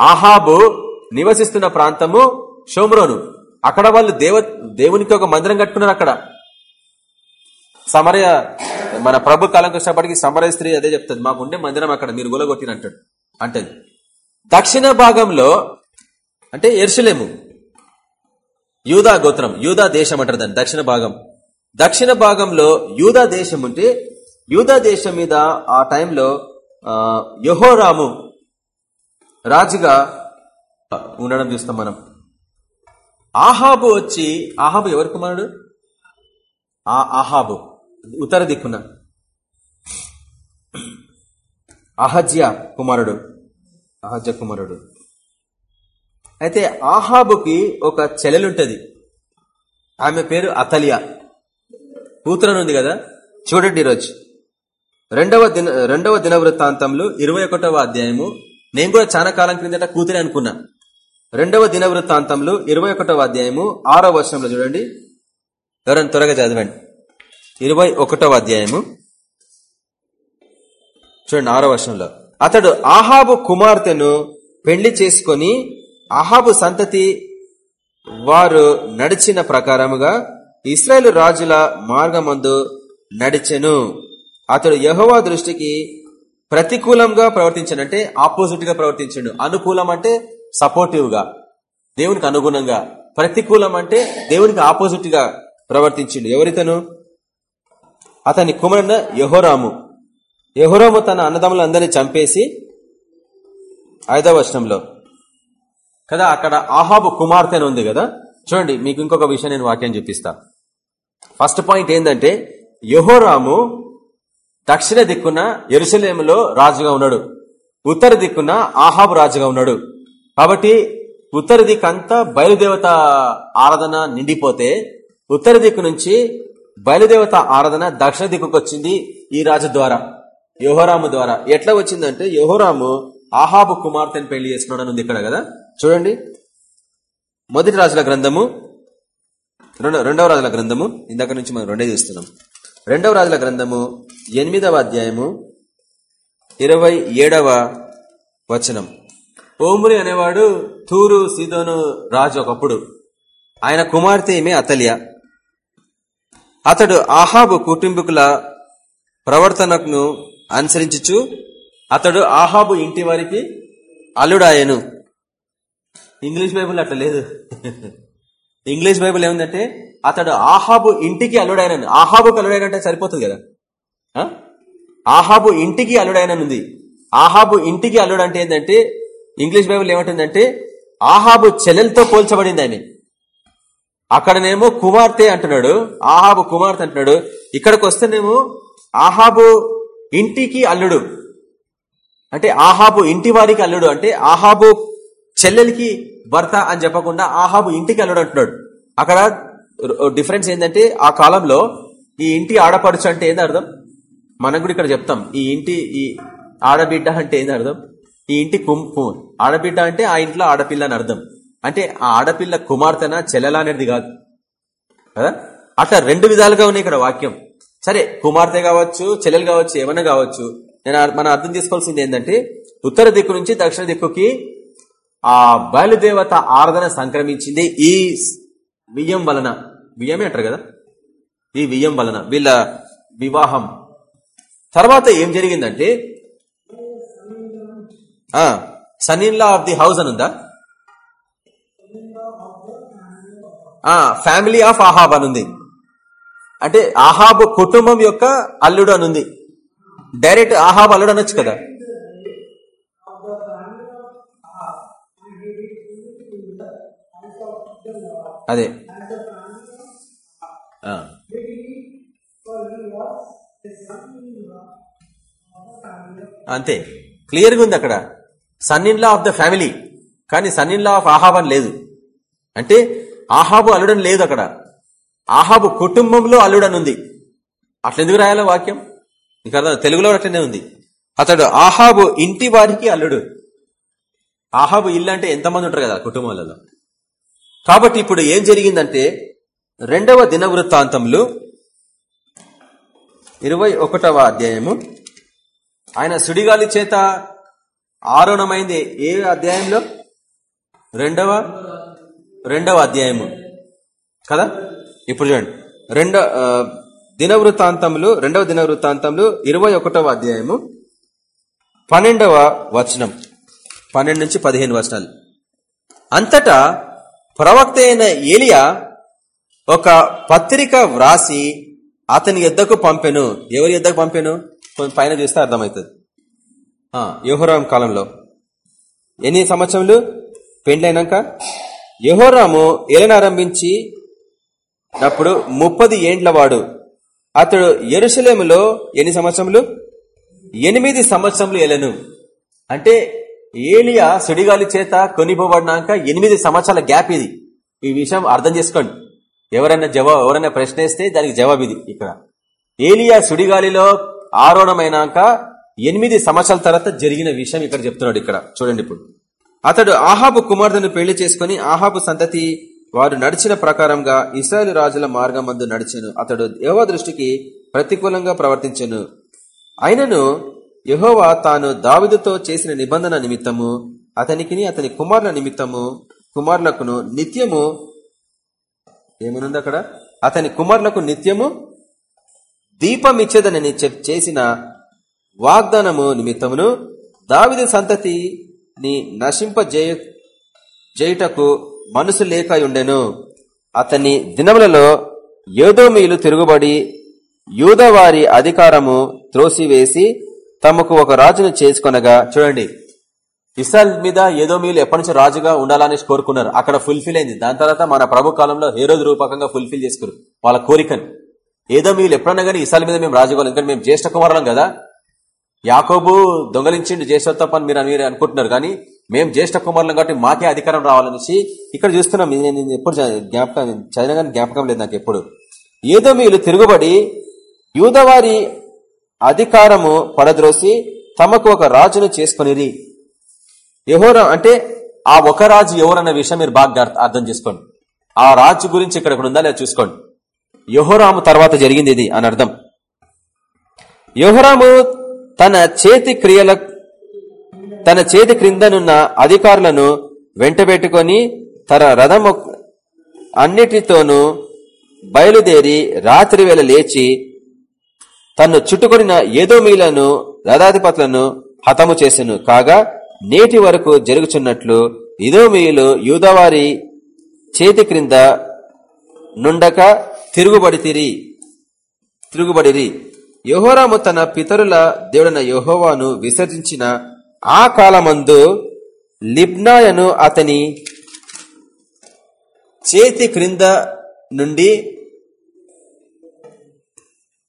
ఆహాబు నివసిస్తున్న ప్రాంతము షోమ్రోను. అక్కడ వాళ్ళు దేవ దేవునికి ఒక మందిరం కట్టుకున్నారు అక్కడ. సమరయ మన ప్రభు కాలం వచ్చేప్పటికి సమరయ స్త్రీ అదే చెప్తుంది. మాకు ఉండే మందిరం అక్కడ మీరు గులగొట్టిన అంటది. దక్షిణ భాగంలో అంటే ఎర్సులేము యూదా గోత్రం యూదా దేశం అంటారు దాన్ని దక్షిణ భాగం. దక్షిణ భాగంలో యూదా దేశం ఉంటే యూదా దేశం మీద ఆ టైంలో యహోరాము రాజుగా ఉండడం చూస్తాం మనం. ఆహాబు వచ్చి ఆహాబు ఎవరి కుమారుడు? ఆ ఆహాబు ఉత్తర దిక్కున. అహజ్య కుమారుడు. అహజ్య కుమారుడు. అయితే ఆహాబుకి ఒక చెల్లెలుంటది. ఆమె పేరు అతలియా. కూతురనుంది కదా? చూడండి ఈరోజు. రెండవ దిన రెండవ దిన వృత్తాంతంలో ఇరవై ఒకటవ అధ్యాయము. నేను కూడా చాలా కాలం క్రిందట కూతురే అనుకున్నా. రెండవ దిన వృత్తాంతంలో ఇరవై ఒకటవ అధ్యాయము ఆరో వర్షంలో చూడండి. ఎవరైనా త్వరగా చదవండి. ఇరవై ఒకటవ అధ్యాయము. చూడండి ఆరో వర్షంలో అతడు ఆహాబు కుమార్తెను పెళ్ళి చేసుకొని అహాబు సంతతి వారు నడిచిన ప్రకారముగా ఇస్రాయేల్ రాజుల మార్గమందు నడిచెను. అతడు యహోవా దృష్టికి ప్రతికూలంగా ప్రవర్తించనంటే ఆపోజిట్గా ప్రవర్తించండు. అనుకూలం అంటే సపోర్టివ్గా దేవునికి అనుగుణంగా. ప్రతికూలం అంటే దేవునికి ఆపోజిట్గా ప్రవర్తించిండు. ఎవరితను? అతని కుమారుడు యహోరాము. యహోరాము తన అన్నదమ్ములందరినీ చంపేసి ఐదవ వచనంలో కదా అక్కడ ఆహాబు కుమార్తె ఉంది కదా? చూడండి మీకు ఇంకొక విషయం నేను వాక్యం చూపిస్తా. ఫస్ట్ పాయింట్ ఏంటంటే యహోరాము దక్షిణ దిక్కున ఎరుసలేములో రాజుగా ఉన్నాడు. ఉత్తర దిక్కున ఆహాబు రాజుగా ఉన్నాడు. కాబట్టి ఉత్తర దిక్కు అంతా బయలుదేవత ఆరాధన నిండిపోతే ఉత్తర దిక్కు నుంచి బయలుదేవత ఆరాధన దక్షిణ దిక్కుకు వచ్చింది ఈ రాజు ద్వారా యోహోరాము ద్వారా. ఎట్లా వచ్చిందంటే యోహోరాము ఆహాబు కుమార్తెను పెళ్ళి చేసుకున్నాడు ఉంది ఇక్కడ కదా? చూడండి. మొదటి రాజుల గ్రంథము రెండవ రాజుల గ్రంథము ఇందాక నుంచి మనం రెండే చూస్తున్నాం. రెండవ రాజుల గ్రంథము ఎనిమిదవ అధ్యాయము ఇరవై ఏడవ వచనం. ఓమురి అనేవాడు తూరు సీదోను రాజు ఒకప్పుడు. ఆయన కుమార్తె ఏమే అతలియ. అతడు ఆహాబు కుటుంబకుల ప్రవర్తనను అనుసరించుచు అతడు ఆహాబు ఇంటి వారికి అల్లుడాయను. ఇంగ్లీష్ బైబుల్ అట్లా లేదు. ఇంగ్లీష్ బైబుల్ ఏముందంటే అతడు ఆహాబు ఇంటికి అల్లుడైన ఆహాబుకి అల్లుడైనంటే సరిపోతుంది కదా? ఆహాబు ఇంటికి అల్లుడైననుంది. ఆహాబు ఇంటికి అల్లుడు అంటే ఏంటంటే ఇంగ్లీష్ బైబుల్ ఏమంటుందంటే ఆహాబు చెల్లెలతో పోల్చబడింది ఆమె అక్కడనేమో కుమార్తె అంటున్నాడు. ఆహాబు కుమార్తె అంటున్నాడు. ఇక్కడికి వస్తేనేమో ఆహాబు ఇంటికి అల్లుడు. అంటే ఆహాబు ఇంటి వారికి అల్లుడు. అంటే ఆహాబు చెల్లెలికి భర్త అని చెప్పకుండా ఆహాబు ఇంటికి అల్లుడు అంటున్నాడు అక్కడ డిఫరెన్స్ ఏంటంటే ఆ కాలంలో ఈ ఇంటి ఆడపడుచు అంటే ఏంది అర్థం? మనం కూడా ఇక్కడ చెప్తాం. ఈ ఇంటి ఈ ఆడబిడ్డ అంటే ఏంది అర్థం? ఈ ఇంటి కుంపు ఆడబిడ్డ అంటే ఆ ఇంట్లో ఆడపిల్ల అని అర్థం. అంటే ఆ ఆడపిల్ల కుమార్తెన చెల్లెల అనేది కాదు. కదా? అట్లా రెండు విధాలుగా ఉన్నాయి ఇక్కడ వాక్యం. సరే కుమార్తె కావచ్చు చెల్లెలు కావచ్చు ఏమన్నా కావచ్చు. నేను మనం అర్థం చేసుకోవాల్సింది ఏంటంటే ఉత్తర దిక్కు నుంచి దక్షిణ దిక్కుకి ఆ బయలుదేవత ఆరాధన సంక్రమించింది ఈ వియ్యం వలన. వియ్యమే అంటారు కదా? ఈ వియ్యం వలన వీళ్ళ వివాహం. తర్వాత ఏం జరిగిందంటే son law of the house అని ఉందా? ఫ్యామిలీ ఆఫ్ ఆహాబ్ అనుంది అంటే ఆహాబ్ కుటుంబం యొక్క అల్లుడు అనుంది డైరెక్ట్ ఆహాబ్ అల్లుడు అనొచ్చు కదా? అదే. అంతే. క్లియర్గా ఉంది అక్కడ. Son in law of the family కానీ son in law of Ahab అని లేదు. అంటే ఆహాబు అల్లుడని లేదు అక్కడ. ఆహాబు కుటుంబంలో అల్లుడని ఉంది. అట్లెందుకు రాయాల వాక్యం? నీకు అర్థం తెలుగులో అట్లనే ఉంది. అతడు ఆహాబు ఇంటి వారికి అల్లుడు. ఆహాబు ఇల్లు అంటే ఎంతమంది ఉంటారు కదా కుటుంబాలలో కాబట్టి ఇప్పుడు ఏం జరిగిందంటే రెండవ దిన వృత్తాంతంలో ఇరవై ఒకటవ అధ్యాయము. ఆయన సుడిగాలి చేత ఆరోణమైంది ఏ అధ్యాయంలో? రెండవ రెండవ అధ్యాయము. కదా? ఇప్పుడు చూడండి. రెండవ దిన వృత్తాంతములు రెండవ దిన వృత్తాంతంలో ఇరవై ఒకటవ అధ్యాయము. పన్నెండవ వచనం. పన్నెండు నుంచి పదిహేను వచనాలు. అంతటా ప్రవక్త అయిన ఏలియా ఒక పత్రిక వ్రాసి అతని యుద్ధకు పంపెను. ఎవరి యుద్ధకు పంపెను? కొంచెం పైన చూస్తే అర్థమవుతుంది. యోహరాం కాలంలో. ఎన్ని సంవత్సరములు? పెండ్లైనాక? యహోరాము ఏలనారంభించి అప్పుడు ముప్పది ఏండ్ల వాడు. అతడు ఎరుసలేములో ఎన్ని సంవత్సరములు? ఎనిమిది సంవత్సరములు ఏలను. అంటే ఏలియా సుడిగాలి చేత కొనిపోబడినాక ఎనిమిది సంవత్సరాల గ్యాప్ ఇది. ఈ విషయం అర్థం చేసుకోండి. ఎవరైనా జవాబు ఎవరైనా ప్రశ్నిస్తే దానికి జవాబు ఇది ఇక్కడ. ఏలియా సుడిగాలిలో ఆరోణమైనాక ఎనిమిది సంవత్సరాల తర్వాత జరిగిన విషయం ఇక్కడ చెప్తున్నాడు ఇక్కడ. చూడండి ఇప్పుడు. అతడు ఆహాబు కుమార్తెను పెళ్ళి చేసుకుని ఆహాబు సంతతి వారు నడిచిన ప్రకారంగా ఇస్రాయల్ రాజుల మార్గం మందు నడిచాను. అతడు దేవ దృష్టికి ప్రతికూలంగా ప్రవర్తించను. అయినను యహోవా తాను దావిదుతో చేసిన నిబంధన నిమిత్తము అతనికి అతని కుమారుల నిమిత్తము కుమారులకును నిత్యము ఏమనుంది అక్కడ? అతని కుమారులకు నిత్యము దీపం ఇచ్చేదనని చేసిన వాగ్దానము నిమిత్తమును దావిద సంతతిని నశింపజేయ చేయుటకు మనసు లేక ఉండెను. అతని దినములలో యోధోమీలు తిరుగుబడి యూదవారి అధికారము త్రోసివేసి తమకు ఒక రాజును చేసుకొనగా చూడండి ఇస్రాయల్ మీద ఏదో మీరు ఎప్పటి రాజుగా ఉండాలని కోరుకున్నారు. అక్కడ ఫుల్ఫిల్ అయింది. దాని తర్వాత మన ప్రభు కాలంలో హేరోజు రూపకంగా ఫుల్ఫిల్ చేసుకురు వాళ్ళ కోరికను. ఏదో మీరు ఎప్పుడన్నా కానీ ఇసాల మీద మేము రాజుకోవాలి ఎందుకంటే మేము జ్యేష్ఠ కుమారులం కదా. యాకోబు దొంగలించిండు జ్యేష్ఠత్వం పని మీరు మీరు అనుకుంటున్నారు. కానీ మేము జ్యేష్ఠ కుమారులం కాబట్టి మాకే అధికారం రావాలనేసి ఇక్కడ చూస్తున్నాం. నేను ఎప్పుడు జ్ఞాపకం చదివిన జ్ఞాపకం లేదు నాకు ఎప్పుడు. ఏదో మీరు తిరుగుబడి యూదవారి అధికారము పడద్రోసి తమకు ఒక రాజును చేసుకుని యహోరా అంటే ఆ ఒక రాజు ఎవరన్న విషయం మీరు బాగా అర్థం చేసుకోండి. ఆ రాజు గురించి ఇక్కడ ఉందా లేదా చూసుకోండి. యహోరాము తర్వాత జరిగింది ఇది అని అర్థం. యహోరాము తన చేతి క్రియల తన చేతి క్రిందనున్న అధికారులను వెంటబెట్టుకొని తన రథం అన్నిటితోనూ బయలుదేరి రాత్రి వేళ లేచి తను చుట్టుకొనిన ఏదో మీలను రథాధిపతులను హతము చేసెను. కాగా నేటి వరకు జరుగుచున్నట్లు ఇదో మీలు యూదవారి చేతి క్రింద నుండక తిరుగుబడి తిరి తిరుగుబడిరి. యహోరాము తన పితరుల దేవుడన యహోవాను విసర్జించిన ఆ కాలమందు లిబ్నాయను అతని చేతి క్రింద నుండి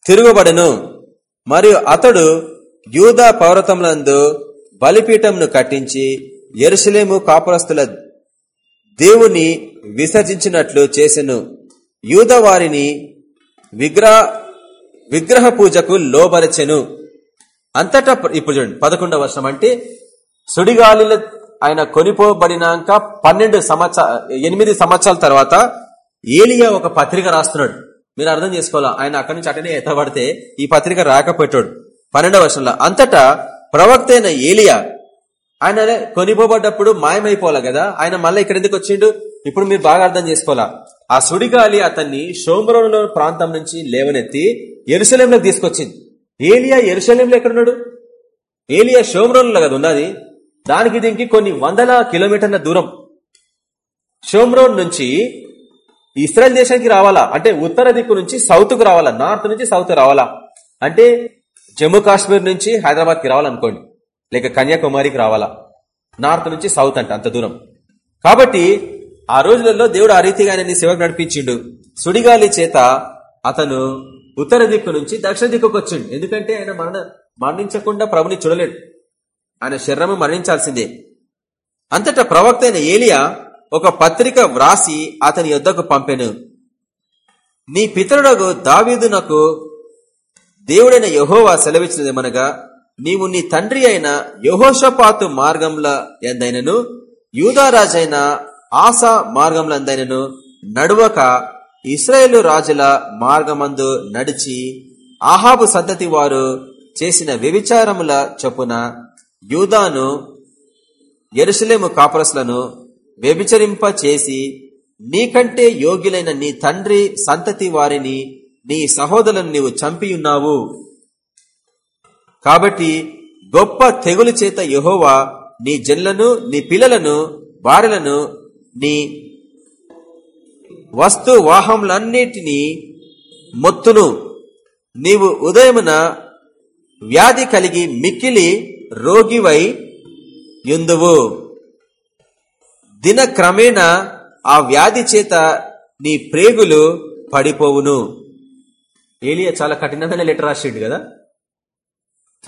తిరుగుబడెను. మరియు అతడు యూదా పౌరతములందు బలిపీఠంను కట్టించి ఎరుసలేము కాపురస్తుల దేవుని విసర్జించినట్లు చేసెను. యూద వారిని విగ్రహ విగ్రహ పూజకు లోబరచెను. అంతటా ఇప్పుడు చూడండి పదకొండవ వర్షం అంటే సుడిగాలిలో ఆయన కొనిపోబడినాక పన్నెండు సంవత్సర ఎనిమిది సంవత్సరాల తర్వాత ఏలియా ఒక పత్రిక రాస్తున్నాడు. మీరు అర్థం చేసుకోవాలా? ఆయన అక్కడి నుంచి అటనే ఎత్తబడితే ఈ పత్రిక రాకపోయాడు పన్నెండవ వర్షంలో అంతటా ప్రవక్త అయిన ఏలియా. ఆయన కొనిపోబడ్డప్పుడు మాయమైపోవాలి కదా? ఆయన మళ్ళీ ఇక్కడ ఎందుకు వచ్చిండు? ఇప్పుడు మీరు బాగా అర్థం చేసుకోవాలా? ఆ సుడిగాలి అతన్ని షోమరోనులో ప్రాంతం నుంచి లేవనెత్తి ఎరుసలేంలోకి తీసుకొచ్చింది. ఏలియా ఎరుసలేంలో ఎక్కడున్నాడు ఏలియా షోమరోన్లో కదా ఉన్నది. దానికి దీనికి కొన్ని వందల కిలోమీటర్ల దూరం. షోమ్రోన్ నుంచి ఇస్రాయల్ దేశానికి రావాలా? అంటే ఉత్తర దిక్కు నుంచి సౌత్కు రావాలా? నార్త్ నుంచి సౌత్ రావాలా? అంటే జమ్మూ కాశ్మీర్ నుంచి హైదరాబాద్కి రావాలనుకోండి. లేక కన్యాకుమారికి రావాలా? నార్త్ నుంచి సౌత్ అంట అంత దూరం. కాబట్టి ఆ రోజులలో దేవుడు ఆ రీతిగా ఆయన సేవకు నడిపించిండు. సుడిగాలి చేత అతను ఉత్తర దిక్కు నుంచి దక్షిణ దిక్కుకు వచ్చిండు. ఎందుకంటే ఆయన మరణ మరణించకుండా ప్రభుని చూడలేడు. ఆయన శరీరము మరణించాల్సిందే. అంతటా ప్రవక్త అయిన ఏలియా ఒక పత్రిక వ్రాసి అతని యొద్దకు పంపెను. నీ పితరుడకు దావీదునకు దేవుడైన యహోవా సెలవిచ్చినదేమనగా నీవు నీ తండ్రి అయిన యహోషపాతు మార్గంల ఎందైనను యూదారాజైన ఆశా మార్గంలందైనను నడువక ఇస్రాయేలు రాజుల మార్గమందు నడిచి ఆహాబు సంతతి వారు చేసిన వ్యభిచారముల చొప్పున యూదాను ఎరుసలేము కాపరస్లను వ్యభిచరింప చేసి నీకంటే యోగ్యులైన నీ తండ్రి సంతతి వారిని నీ సహోదరులను నీవు చంపియున్నావు. కాబట్టి గొప్ప తెగులు చేత యహోవా నీ జన్లను నీ పిల్లలను భార్యలను నీ వస్తు వాహములన్నిటినీ మొత్తును. నీవు ఉదయమున వ్యాధి కలిగి మిక్కిలి రోగివై ఎందువు దిన క్రమేణ ఆ వ్యాధి చేత నీ ప్రేగులు పడిపోవును. ఏలియా చాలా కఠినమైన లెటర్ రాసిండు కదా?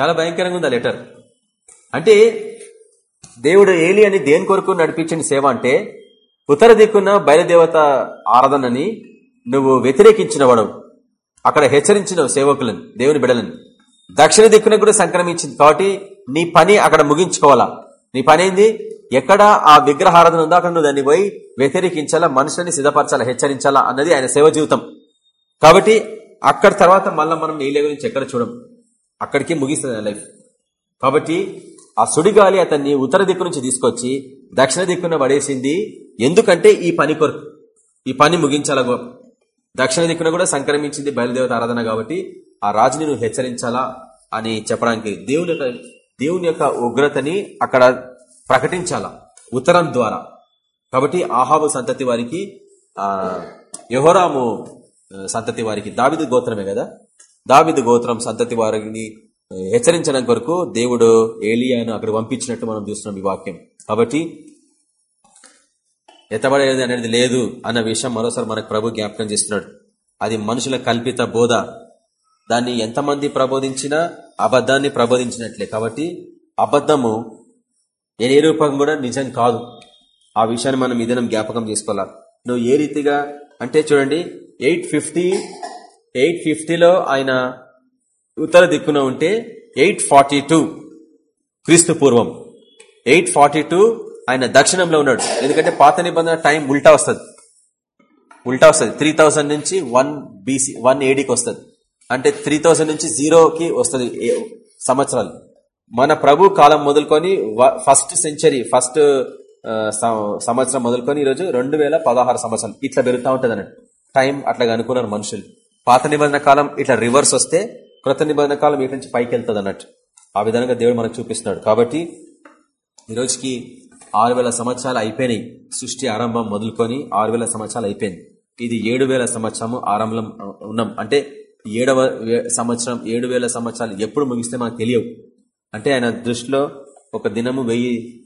చాలా భయంకరంగా ఉంది ఆ లెటర్. అంటే దేవుడు ఏలి అని దేని కొరకు నడిపించిన సేవ అంటే ఉత్తర దిక్కున బయలుదేవత ఆరాధనని నువ్వు వ్యతిరేకించిన వాడు అక్కడ హెచ్చరించిన సేవకులను దేవుని బిడలని. దక్షిణ దిక్కున కూడా సంక్రమించింది కాబట్టి నీ పని అక్కడ ముగించుకోవాలా? నీ పని ఎక్కడ ఆ విగ్రహారాధన ఉందో అక్కడ నువ్వు దాన్ని పోయి వ్యతిరేకించాలా మనుషులని సిద్ధపరచాలా హెచ్చరించాలా అన్నది ఆయన సేవ జీవితం. కాబట్టి అక్కడ తర్వాత మళ్ళీ మనం నీళ్ళ గురించి ఎక్కడ చూడం? అక్కడికి ముగిస్తుంది లైఫ్. కాబట్టి ఆ సుడిగాలి అతన్ని ఉత్తర దిక్కు నుంచి తీసుకొచ్చి దక్షిణ దిక్కున పడేసింది. ఎందుకంటే ఈ పని కొరకు. ఈ పని ముగించాలా దక్షిణ దిక్కున కూడా సంక్రమించింది బయలుదేవత ఆరాధన కాబట్టి ఆ రాజుని నువ్వు హెచ్చరించాలా అని చెప్పడానికి దేవుని దేవుని యొక్క ఉగ్రతని అక్కడ ప్రకటించాలా ఉత్తరం ద్వారా. కాబట్టి ఆహాబు సంతతి వారికి ఆ యహోరాము సంతతి వారికి దావిదు గోత్రమే కదా? దావిదు గోత్రం సంతతి వారిని హెచ్చరించడం కొరకు దేవుడు ఏలియాను అక్కడ పంపించినట్టు మనం చూస్తున్నాం ఈ వాక్యం. కాబట్టి ఎత్తబడేది అనేది లేదు అన్న విషయం మరోసారి మనకు ప్రభు జ్ఞాపకం చేస్తున్నాడు. అది మనుషుల కల్పిత బోధ. దాన్ని ఎంతమంది ప్రబోధించినా అబద్ధాన్ని ప్రబోధించినట్లే. కాబట్టి అబద్ధము ఏ రూపం కూడా నిజం కాదు. ఆ విషయాన్ని మనం ఇదనం జ్ఞాపకం చేసుకోవాలి? నువ్వు ఏ రీతిగా అంటే చూడండి ఎయిట్ ఫిఫ్టీ ఎయిట్ ఫిఫ్టీలో ఆయన ఉత్తర దిక్కున ఉంటే ఎయిట్ ఫార్టీ టూ క్రీస్తు పూర్వం. ఎయిట్ ఫార్టీ టూ ఆయన దక్షిణంలో ఉన్నాడు. ఎందుకంటే పాత నిబంధన టైం ఉల్టా వస్తుంది. ఉల్టా వస్తుంది. త్రీ నుంచి వన్ బీసీ వన్ ఏడీకి వస్తుంది. అంటే త్రీ నుంచి జీరోకి వస్తుంది సంవత్సరాలు. మన ప్రభు కాలం మొదలుకొని ఫస్ట్ సెంచరీ ఫస్ట్ సంవత్సరం మొదలుకొని ఈరోజు రెండు వేల పదహారు సంవత్సరాలు. ఇట్లా పెరుగుతూ ఉంటుంది అన్నట్టు. టైం అట్లాగా అనుకున్నారు మనుషులు. పాత నిబంధన కాలం ఇట్లా రివర్స్ వస్తే కృత నిబంధన కాలం ఇటు నుంచి పైకి వెళ్తుంది అన్నట్టు. ఆ విధంగా దేవుడు మనకు చూపిస్తున్నాడు. కాబట్టి ఈరోజుకి ఆరు వేల సంవత్సరాలు అయిపోయినాయి. సృష్టి ఆరంభం మొదలుకొని ఆరు వేల సంవత్సరాలు అయిపోయింది. ఇది ఏడు వేల సంవత్సరము ఆరంభం ఉన్నాం. అంటే ఏడవ సంవత్సరం ఏడు వేల సంవత్సరాలు ఎప్పుడు ముగిస్తే మనకు తెలియవు. అంటే ఆయన దృష్టిలో ఒక దినము వెయ్యి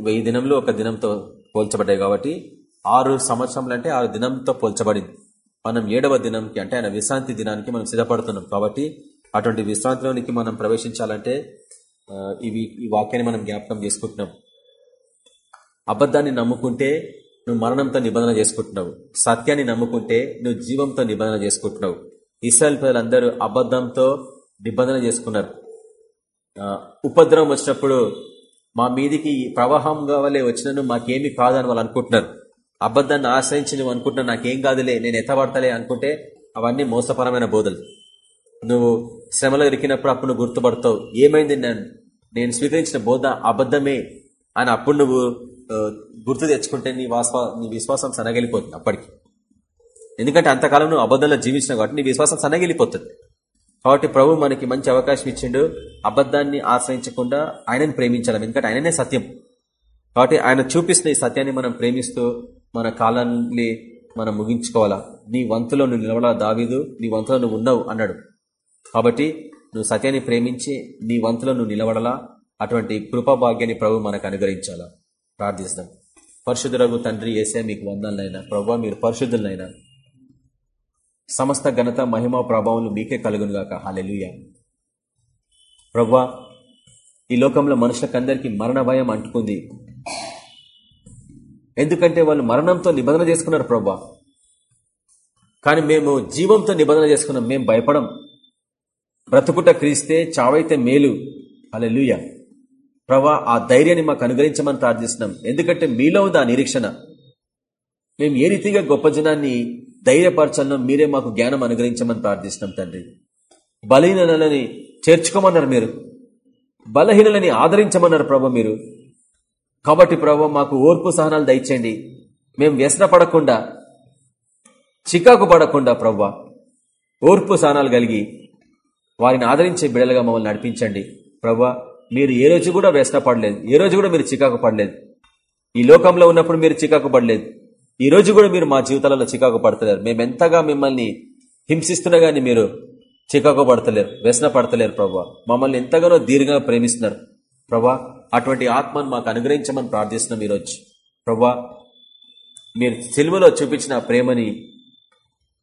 వెయ్యి దినంలో ఒక దినంతో పోల్చబడ్డాయి కాబట్టి ఆరు సంవత్సరంలు అంటే ఆరు దినంతో పోల్చబడింది. మనం ఏడవ దినంకి అంటే ఆయన విశ్రాంతి దినానికి మనం సిద్ధపడుతున్నాం కాబట్టి అటువంటి విశ్రాంతిలోనికి మనం ప్రవేశించాలంటే ఇవి ఈ వాక్యాన్ని మనం జ్ఞాపకం చేసుకుంటున్నాం. అబద్ధాన్ని నమ్ముకుంటే నువ్వు మరణంతో నిబంధన చేసుకుంటున్నావు. సత్యాన్ని నమ్ముకుంటే నువ్వు జీవంతో నిబంధన చేసుకుంటున్నావు. ఇస్రాయల్ ప్రజలందరూ అబద్ధంతో నిబంధన చేసుకున్నారు. ఉపద్రవం వచ్చినప్పుడు మా మీదికి ప్రవాహం కావాలే వచ్చినను మాకేమి కాదని వాళ్ళు అనుకుంటున్నారు. అబద్ధాన్ని ఆశ్రయించి నువ్వు అనుకుంటున్నా నాకేం కాదులే నేను ఎత్తబడతలే అనుకుంటే అవన్నీ మోసపరమైన బోధలు. నువ్వు శ్రమలో ఇరికినప్పుడు అప్పుడు నువ్వు గుర్తుపడతావు ఏమైంది నేను నేను స్వీకరించిన బోధ అబద్ధమే అని అప్పుడు నువ్వు గుర్తు తెచ్చుకుంటే నీ వాస్వా నీ విశ్వాసం సనగలిపోతుంది అప్పటికి. ఎందుకంటే అంతకాలం నువ్వు అబద్ధంలో జీవించిన కాబట్టి నీ విశ్వాసం సన్నగిలిపోతుంది. కాబట్టి ప్రభు మనకి మంచి అవకాశం ఇచ్చిండు. అబద్ధాన్ని ఆశ్రయించకుండా ఆయనని ప్రేమించాలి ఎందుకంటే ఆయననే సత్యం. కాబట్టి ఆయన చూపిస్తున్న ఈ సత్యాన్ని మనం ప్రేమిస్తూ మన కాలాన్ని మనం ముగించుకోవాలా? నీ వంతులో నువ్వు నిలవడా దావీదు? నీ వంతులో నువ్వు ఉన్నావు అన్నాడు. కాబట్టి నువ్వు సత్యాన్ని ప్రేమించి నీ వంతులో నువ్వు నిలబడలా? అటువంటి కృపాభాగ్యాన్ని ప్రభు మనకు అనుగ్రహించాలా? ప్రార్థిస్తాం. పరిశుద్ధులకు తండ్రి వేసే మీకు వందాలనైనా ప్రభు మీరు పరిశుద్ధులనైనా సమస్త ఘనత మహిమ ప్రభావం మీకే కలుగునుగాక హాలెలుయ ప్రవ్వా ఈ లోకంలో మనుషులకందరికీ మరణ భయం అంటుకుంది. ఎందుకంటే వాళ్ళు మరణంతో నిబంధన చేసుకున్నారు ప్రవ్వా కానీ మేము జీవంతో నిబంధన చేసుకున్నాం. మేము భయపడం. బ్రతుకుట క్రీస్తే చావైతే మేలు. అలా లూయ ప్రవా ఆ ధైర్యాన్ని మాకు అనుగ్రహించమని ప్రార్థిస్తున్నాం. ఎందుకంటే మీలో ఉంది ఆ నిరీక్షణ. మేము ఏ రీతిగా గొప్ప జనాన్ని ధైర్యపరచాలను మీరే మాకు జ్ఞానం అనుగ్రహించమని ప్రార్థిస్తున్నాం తండ్రి. బలహీనలని చేర్చుకోమన్నారు మీరు. బలహీనలని ఆదరించమన్నారు ప్రభు మీరు. కాబట్టి ప్రభ మాకు ఓర్పు సహనాలు దయచేయండి. మేము వ్యసన పడకుండా చికాకు పడకుండా ప్రవ్వా ఓర్పు సహనాలు కలిగి వారిని ఆదరించే బిడలుగా మమ్మల్ని నడిపించండి. ప్రవ్వా మీరు ఏ రోజు కూడా వ్యసన పడలేదు. ఏ రోజు కూడా మీరు చికాకు పడలేదు. ఈ లోకంలో ఉన్నప్పుడు మీరు చికాకు పడలేదు. ఈ రోజు కూడా మీరు మా జీవితాలలో చికాకు పడతలేరు. మేము ఎంతగా మిమ్మల్ని హింసిస్తున్నా గానీ మీరు చికాకు పడతలేరు వ్యసన పడతలేరు ప్రభా. మమ్మల్ని ఎంతగానో దీర్ఘంగా ప్రేమిస్తున్నారు. ప్రభా అటువంటి ఆత్మను మాకు అనుగ్రహించమని ప్రార్థిస్తున్నాం ఈరోజు. ప్రభా మీరు సిలువలో చూపించిన ప్రేమని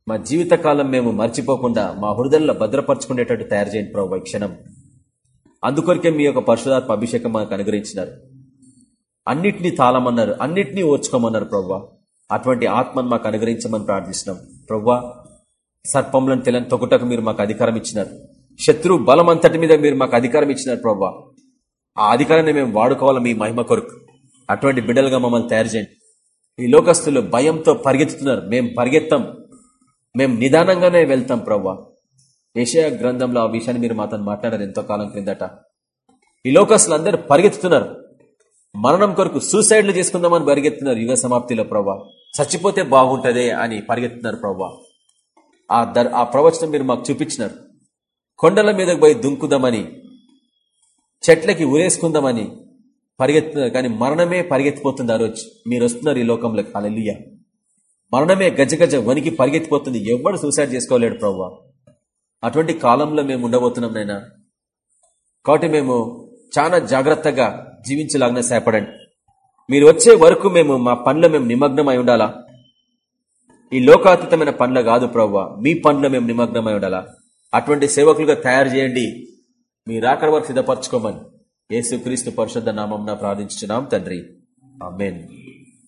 మా జీవితకాలం మేము మర్చిపోకుండా మా హృదయంలో భద్రపరచుకునేటట్టు తయారు చేయండి ప్రభు క్షణం. అందుకొరికే మీ యొక్క పరశుదాత్మ అభిషేకం మాకు అనుగ్రహించినారు. అన్నిటినీ తాళమన్నారు అన్నిటినీ ఓర్చుకోమన్నారు ప్రభావ అటువంటి ఆత్మను మాకు అనుగ్రహించమని ప్రార్థిస్తున్నాం. ప్రవ్వా సర్పంలను తెలని తొక్కుటకు మీరు మాకు అధికారం ఇచ్చినారు. శత్రు బలం అంతటి మీద మీరు మాకు అధికారం ఇచ్చినారు ప్రవ్వా. ఆ అధికారాన్ని మేము వాడుకోవాలి మీ మహిమ కొరకు. అటువంటి బిడ్డలుగా మమ్మల్ని తయారు చేయండి. ఈ లోకస్తులు భయంతో పరిగెత్తుతున్నారు. మేము పరిగెత్తాం. మేము నిదానంగానే వెళ్తాం ప్రవ్వా. ఏషియా గ్రంథంలో ఆ విషయాన్ని మీరు మాతో మాట్లాడారు ఎంతో కాలం క్రిందట. ఈ లోకస్తులు అందరూ పరిగెత్తుతున్నారు. మరణం కొరకు సూసైడ్లు చేసుకుందామని పరిగెత్తున్నారు యుగ సమాప్తిలో ప్రవ్వా. చచ్చిపోతే బాగుంటుందే అని పరిగెత్తున్నారు ప్రభా ఆ దర్ ఆ ప్రవచనం మీరు మాకు చూపించినారు. కొండల మీదకి పోయి దుంకుదామని చెట్లకి ఉరేసుకుందామని పరిగెత్తున్నారు కానీ మరణమే పరిగెత్తిపోతుంది ఆ రోజు. మీరు వస్తున్నారు ఈ లోకంలో అలెలుయ్య మరణమే గజగజ వనికి పరిగెత్తిపోతుంది. ఎవడు సూసైడ్ చేసుకోలేడు ప్రవ్వా. అటువంటి కాలంలో మేము ఉండబోతున్నాం నైనా కాబట్టి మేము చాలా జాగ్రత్తగా జీవించలాగిన సేపడండి మీరు వచ్చే వరకు మేము మా పనులు మేము నిమగ్నమై ఉండాలా? ఈ లోకాతీతమైన పనుల కాదు ప్రవ్వ మీ పనులు మేము నిమగ్నమై ఉండాలా? అటువంటి సేవకులుగా తయారు చేయండి. మీ ఆఖరి వరకు సిద్ధపరచుకోమని. యేసు క్రీస్తు పరిశుద్ధ నామం ప్రార్థించున్నాం తండ్రి. ఆమెన్.